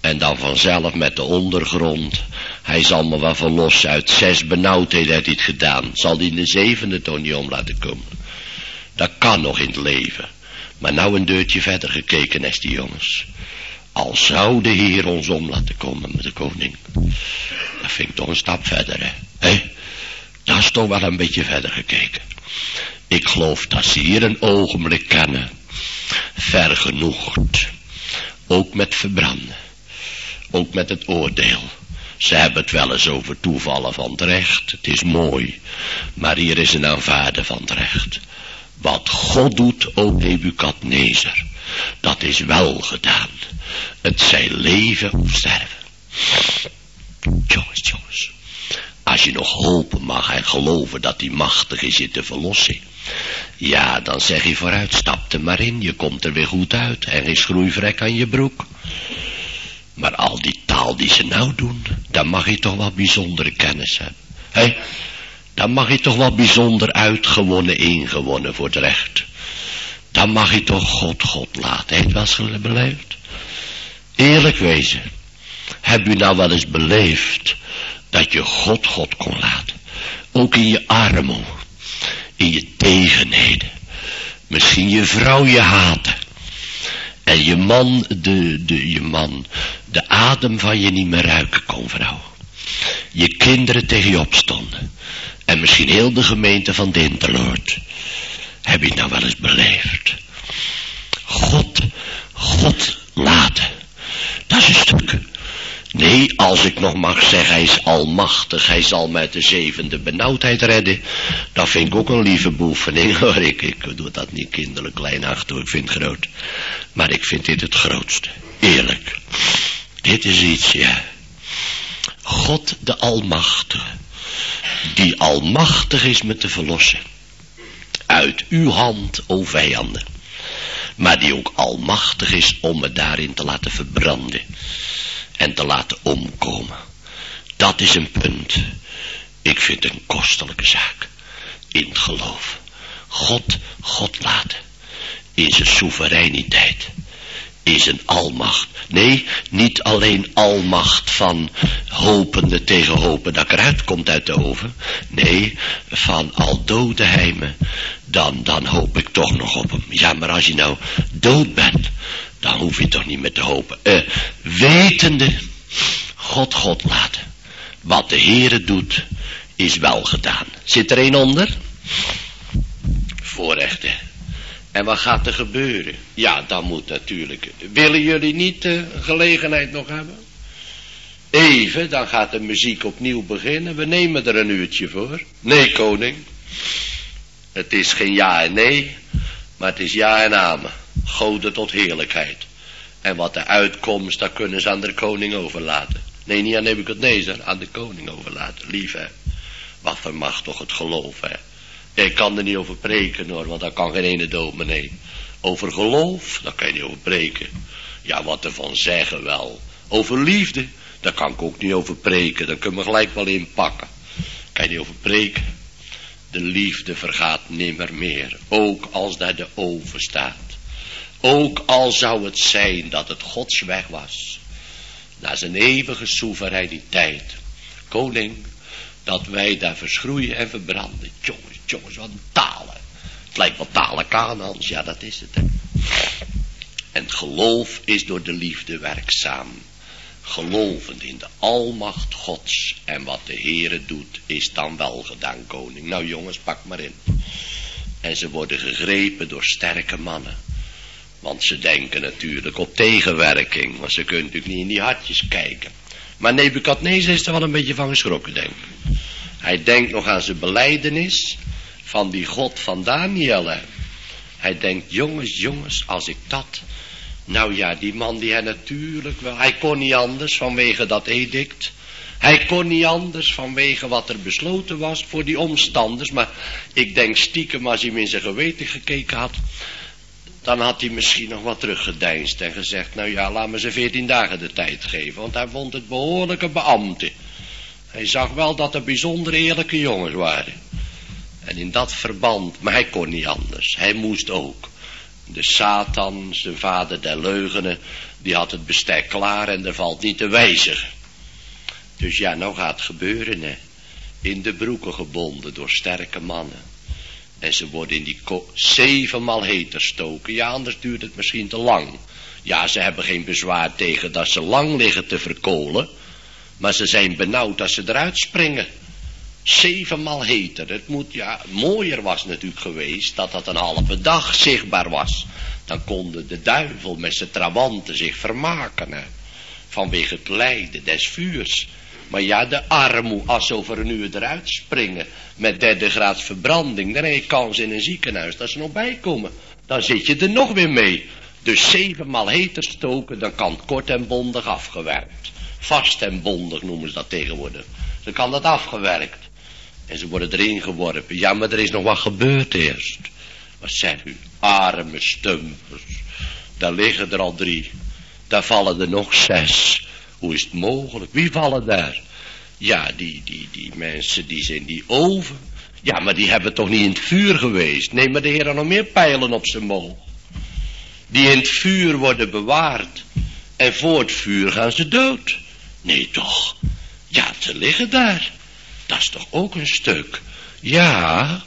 En dan vanzelf met de ondergrond, hij zal me wel verlossen uit zes benauwdheden heeft hij het gedaan. Zal hij in de zevende toch niet om laten komen. Dat kan nog in het leven. Maar nou een deurtje verder gekeken is die jongens. Al zou de Heer ons om laten komen met de koning. Dat vind ik toch een stap verder, hè. Hé, dat is toch wel een beetje verder gekeken. Ik geloof dat ze hier een ogenblik kennen. Vergenoegd. Ook met verbranden. Ook met het oordeel. Ze hebben het wel eens over toevallen van het recht. Het is mooi. Maar hier is een aanvaarden van het recht. Wat God doet, o Nebukadnezar. Dat is wel gedaan. Het zij leven of sterven. Jongens, jongens. Als je nog hopen mag en geloven dat die machtig is in de verlossing. Ja, dan zeg je vooruit, stap er maar in. Je komt er weer goed uit. En geen schroeivrek aan je broek. Maar al die taal die ze nou doen, dan mag je toch wel bijzondere kennis hebben. Hé, dan mag je toch wel bijzonder uitgewonnen, ingewonnen voor het recht. Dan mag je toch God, God laten. Heeft wel eens beleefd? Eerlijk wezen. Heb u nou wel eens beleefd dat je God God kon laten? Ook in je armoede. In je tegenheden. Misschien je vrouw je haten. En je man, de, de, je man, de adem van je niet meer ruiken kon, vrouw. Je kinderen tegen je opstonden. En misschien heel de gemeente van Dinterloord. Heb je het nou wel eens beleefd? God, God laten. Dat is een stuk. Nee, als ik nog mag zeggen, hij is almachtig. Hij zal met de zevende benauwdheid redden. Dat vind ik ook een lieve beoefening hoor. Ik, ik doe dat niet kinderlijk kleinachtig, ik vind het groot. Maar ik vind dit het grootste. Eerlijk. Dit is iets, ja. God de Almachtige. Die almachtig is met te verlossen. Uit uw hand, o vijanden. Maar die ook almachtig is om me daarin te laten verbranden en te laten omkomen. Dat is een punt. Ik vind een kostelijke zaak. In geloof. God, God laten. In zijn soevereiniteit. In zijn almacht. Nee, niet alleen almacht van hopende tegen hopen dat ik eruit komt uit de oven. Nee, van al dode hij me, dan, dan hoop ik toch nog op hem. Ja, maar als je nou dood bent, dan hoef je toch niet meer te hopen. Uh, wetende, God God laten. Wat de Heere doet, is wel gedaan. Zit er een onder? Voorrechten. En wat gaat er gebeuren? Ja, dan moet natuurlijk. Willen jullie niet de gelegenheid nog hebben? Even, dan gaat de muziek opnieuw beginnen. We nemen er een uurtje voor. Nee, koning. Het is geen ja en nee, maar het is ja en amen. Goden tot heerlijkheid. En wat de uitkomst, dat kunnen ze aan de koning overlaten. Nee, niet aan Nebuchadnezzar, aan de koning overlaten. Lief, hè. Wat vermag toch het geloof, hè. Ik kan er niet over preken, hoor, want dat kan geen ene nemen. Over geloof, daar kan je niet over preken. Ja, wat ervan zeggen wel. Over liefde, daar kan ik ook niet over preken. Daar kun je gelijk wel inpakken. Kan je niet over preken. De liefde vergaat nimmer meer. Ook als daar de oven staat. Ook al zou het zijn dat het Gods weg was. Naar zijn eeuwige soevereiniteit. Koning, dat wij daar verschroeien en verbranden. Jongens, wat talen. Het lijkt wel talen Kanaans, ja dat is het. Hè. En geloof is door de liefde werkzaam. Gelovend in de almacht gods. En wat de Heere doet, is dan wel gedaan, koning. Nou jongens, pak maar in. En ze worden gegrepen door sterke mannen. Want ze denken natuurlijk op tegenwerking. Want ze kunnen natuurlijk niet in die hartjes kijken. Maar Nebukadnezar is er wel een beetje van geschrokken, denk ik. Hij denkt nog aan zijn beleidenis van die God van Daniel. Hij denkt, jongens, jongens, als ik dat... Nou ja, die man die hij natuurlijk wel... Hij kon niet anders vanwege dat edict. Hij kon niet anders vanwege wat er besloten was voor die omstanders. Maar ik denk stiekem als hij hem in zijn geweten gekeken had dan had hij misschien nog wat teruggedeinst en gezegd, nou ja, laat me ze veertien dagen de tijd geven, want hij vond het behoorlijke beambte. Hij zag wel dat er bijzonder eerlijke jongens waren. En in dat verband, maar hij kon niet anders, hij moest ook. De Satan, zijn vader der leugenen, die had het bestek klaar en er valt niet te wijzigen. Dus ja, nou gaat het gebeuren, hè. In de broeken gebonden door sterke mannen. En ze worden in die zevenmaal heter stoken. Ja, anders duurt het misschien te lang. Ja, ze hebben geen bezwaar tegen dat ze lang liggen te verkolen. Maar ze zijn benauwd als ze eruit springen. Zevenmaal heter. Het moet, ja, mooier was natuurlijk geweest dat dat een halve dag zichtbaar was. Dan konden de duivel met zijn trawanten zich vermaken. Hè, vanwege het lijden des vuurs. Maar ja, de armoe, als ze over een uur eruit springen met derde graads verbranding, dan heb je kans in een ziekenhuis dat ze nog bijkomen. Dan zit je er nog weer mee. Dus zevenmaal heter stoken, dan kan het kort en bondig afgewerkt. Vast en bondig noemen ze dat tegenwoordig. Dan kan dat afgewerkt. En ze worden erin geworpen. Ja, maar er is nog wat gebeurd eerst. Wat zegt u? Arme stumpers. Daar liggen er al drie. Daar vallen er nog zes. Hoe is het mogelijk? Wie vallen daar? Ja, die, die, die mensen die zijn die oven. Ja, maar die hebben toch niet in het vuur geweest? Nee, maar de Heer had nog meer pijlen op zijn mol. Die in het vuur worden bewaard. En voor het vuur gaan ze dood. Nee, toch? Ja, ze liggen daar. Dat is toch ook een stuk. Ja,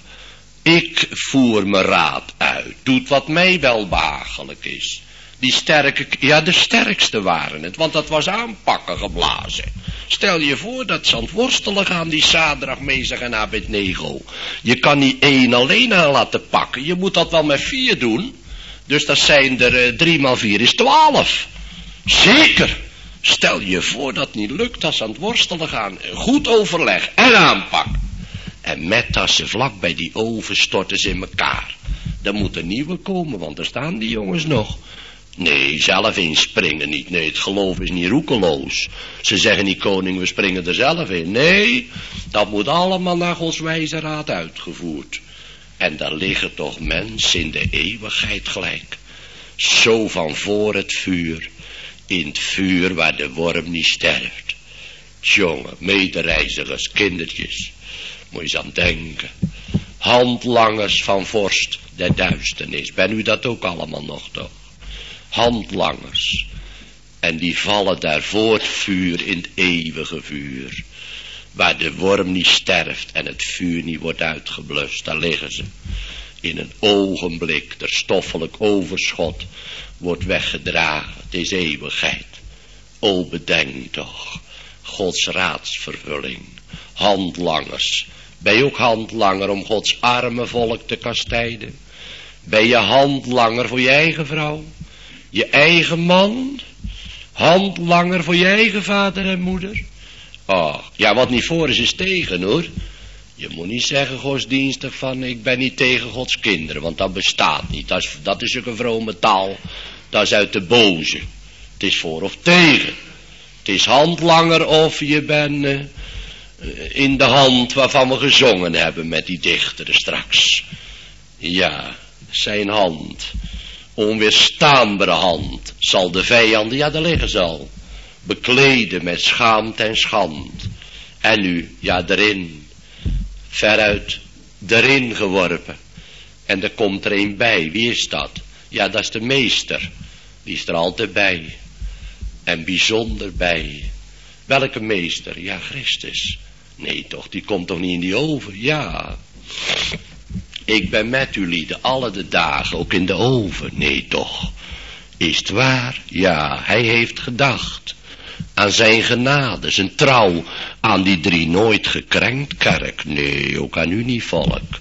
ik voer mijn raad uit. Doet wat mij wel behagelijk is. Die sterke, ja de sterkste waren het, want dat was aanpakken geblazen. Stel je voor dat ze aan het worstelen gaan, die Sadrach, Mezach en Abednego. Je kan niet één alleen aan laten pakken, je moet dat wel met vier doen. Dus dat zijn er uh, drie maal vier is twaalf. Zeker, Stel je voor dat het niet lukt als ze aan het worstelen gaan. Goed overleg en aanpak. En met als ze vlak bij die oven storten ze in elkaar. Dan moet een nieuwe komen, want er staan die jongens nog. Nee, zelf inspringen niet. Nee, het geloof is niet roekeloos. Ze zeggen niet, koning, we springen er zelf in. Nee, dat moet allemaal naar Gods wijze raad uitgevoerd. En daar liggen toch mensen in de eeuwigheid gelijk. Zo van voor het vuur. In het vuur waar de worm niet sterft. Jongen, medereizigers, kindertjes. Moet je eens aan denken. Handlangers van vorst der duisternis. Ben u dat ook allemaal nog toch? handlangers. En die vallen daar voor het vuur in het eeuwige vuur. Waar de worm niet sterft en het vuur niet wordt uitgeblust. Daar liggen ze. In een ogenblik, der stoffelijk overschot wordt weggedragen. Het is eeuwigheid. O bedenk toch. Gods raadsvervulling. Handlangers. Ben je ook handlanger om Gods arme volk te kastijden? Ben je handlanger voor je eigen vrouw? Je eigen man. Handlanger voor je eigen vader en moeder. Oh, ja, wat niet voor is, is tegen hoor. Je moet niet zeggen godsdienstig van ik ben niet tegen Gods kinderen, want dat bestaat niet. Dat is, dat is een vrome taal. Dat is uit de boze. Het is voor of tegen. Het is handlanger of je bent uh, in de hand waarvan we gezongen hebben met die dichteren straks. Ja, zijn hand onweerstaanbare hand zal de vijanden, ja daar liggen ze al, bekleden met schaamte en schand. En nu, ja erin, veruit erin geworpen. En er komt er een bij, wie is dat? Ja, dat is de meester, die is er altijd bij. En bijzonder bij. Welke meester? Ja, Christus. Nee toch, die komt toch niet in die oven? Ja. Ik ben met u lieden alle de dagen, ook in de oven. Nee toch. Is het waar? Ja, hij heeft gedacht. Aan zijn genade, zijn trouw. Aan die drie nooit gekrenkt kerk. Nee, ook aan u niet volk.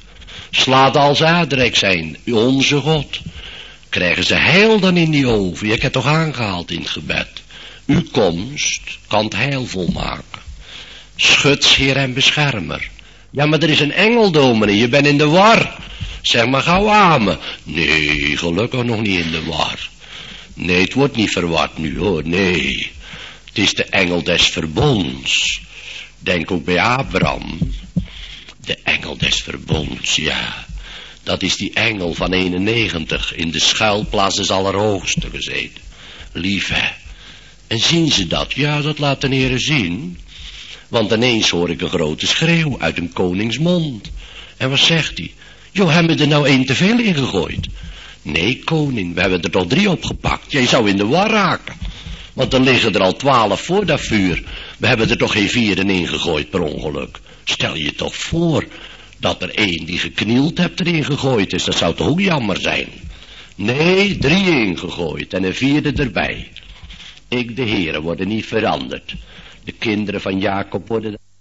Slaat als aardrijk zijn, onze God. Krijgen ze heil dan in die oven? Je hebt toch aangehaald in het gebed. Uw komst kan het heil volmaken. Schutsheer en beschermer. Ja, maar er is een engel, dominee, je bent in de war. Zeg maar gauw me. Nee, gelukkig nog niet in de war. Nee, het wordt niet verward nu hoor, nee. Het is de engel des verbonds. Denk ook bij Abraham. De engel des verbonds, ja. Dat is die engel van 91 in de schuilplaats des Allerhoogste gezeten. Lief hè. En zien ze dat? Ja, dat laat de heren zien. Want ineens hoor ik een grote schreeuw uit een koningsmond. En wat zegt hij? Jo, hebben we er nou één te veel in gegooid? Nee, koning, we hebben er toch drie opgepakt. Jij zou in de war raken. Want er liggen er al twaalf voor dat vuur. We hebben er toch geen vier in gegooid per ongeluk. Stel je toch voor dat er één die geknield hebt erin gegooid is. Dat zou toch ook jammer zijn. Nee, drie ingegooid en een vierde erbij. Ik, de heren, worden niet veranderd. De kinderen van Jacob worden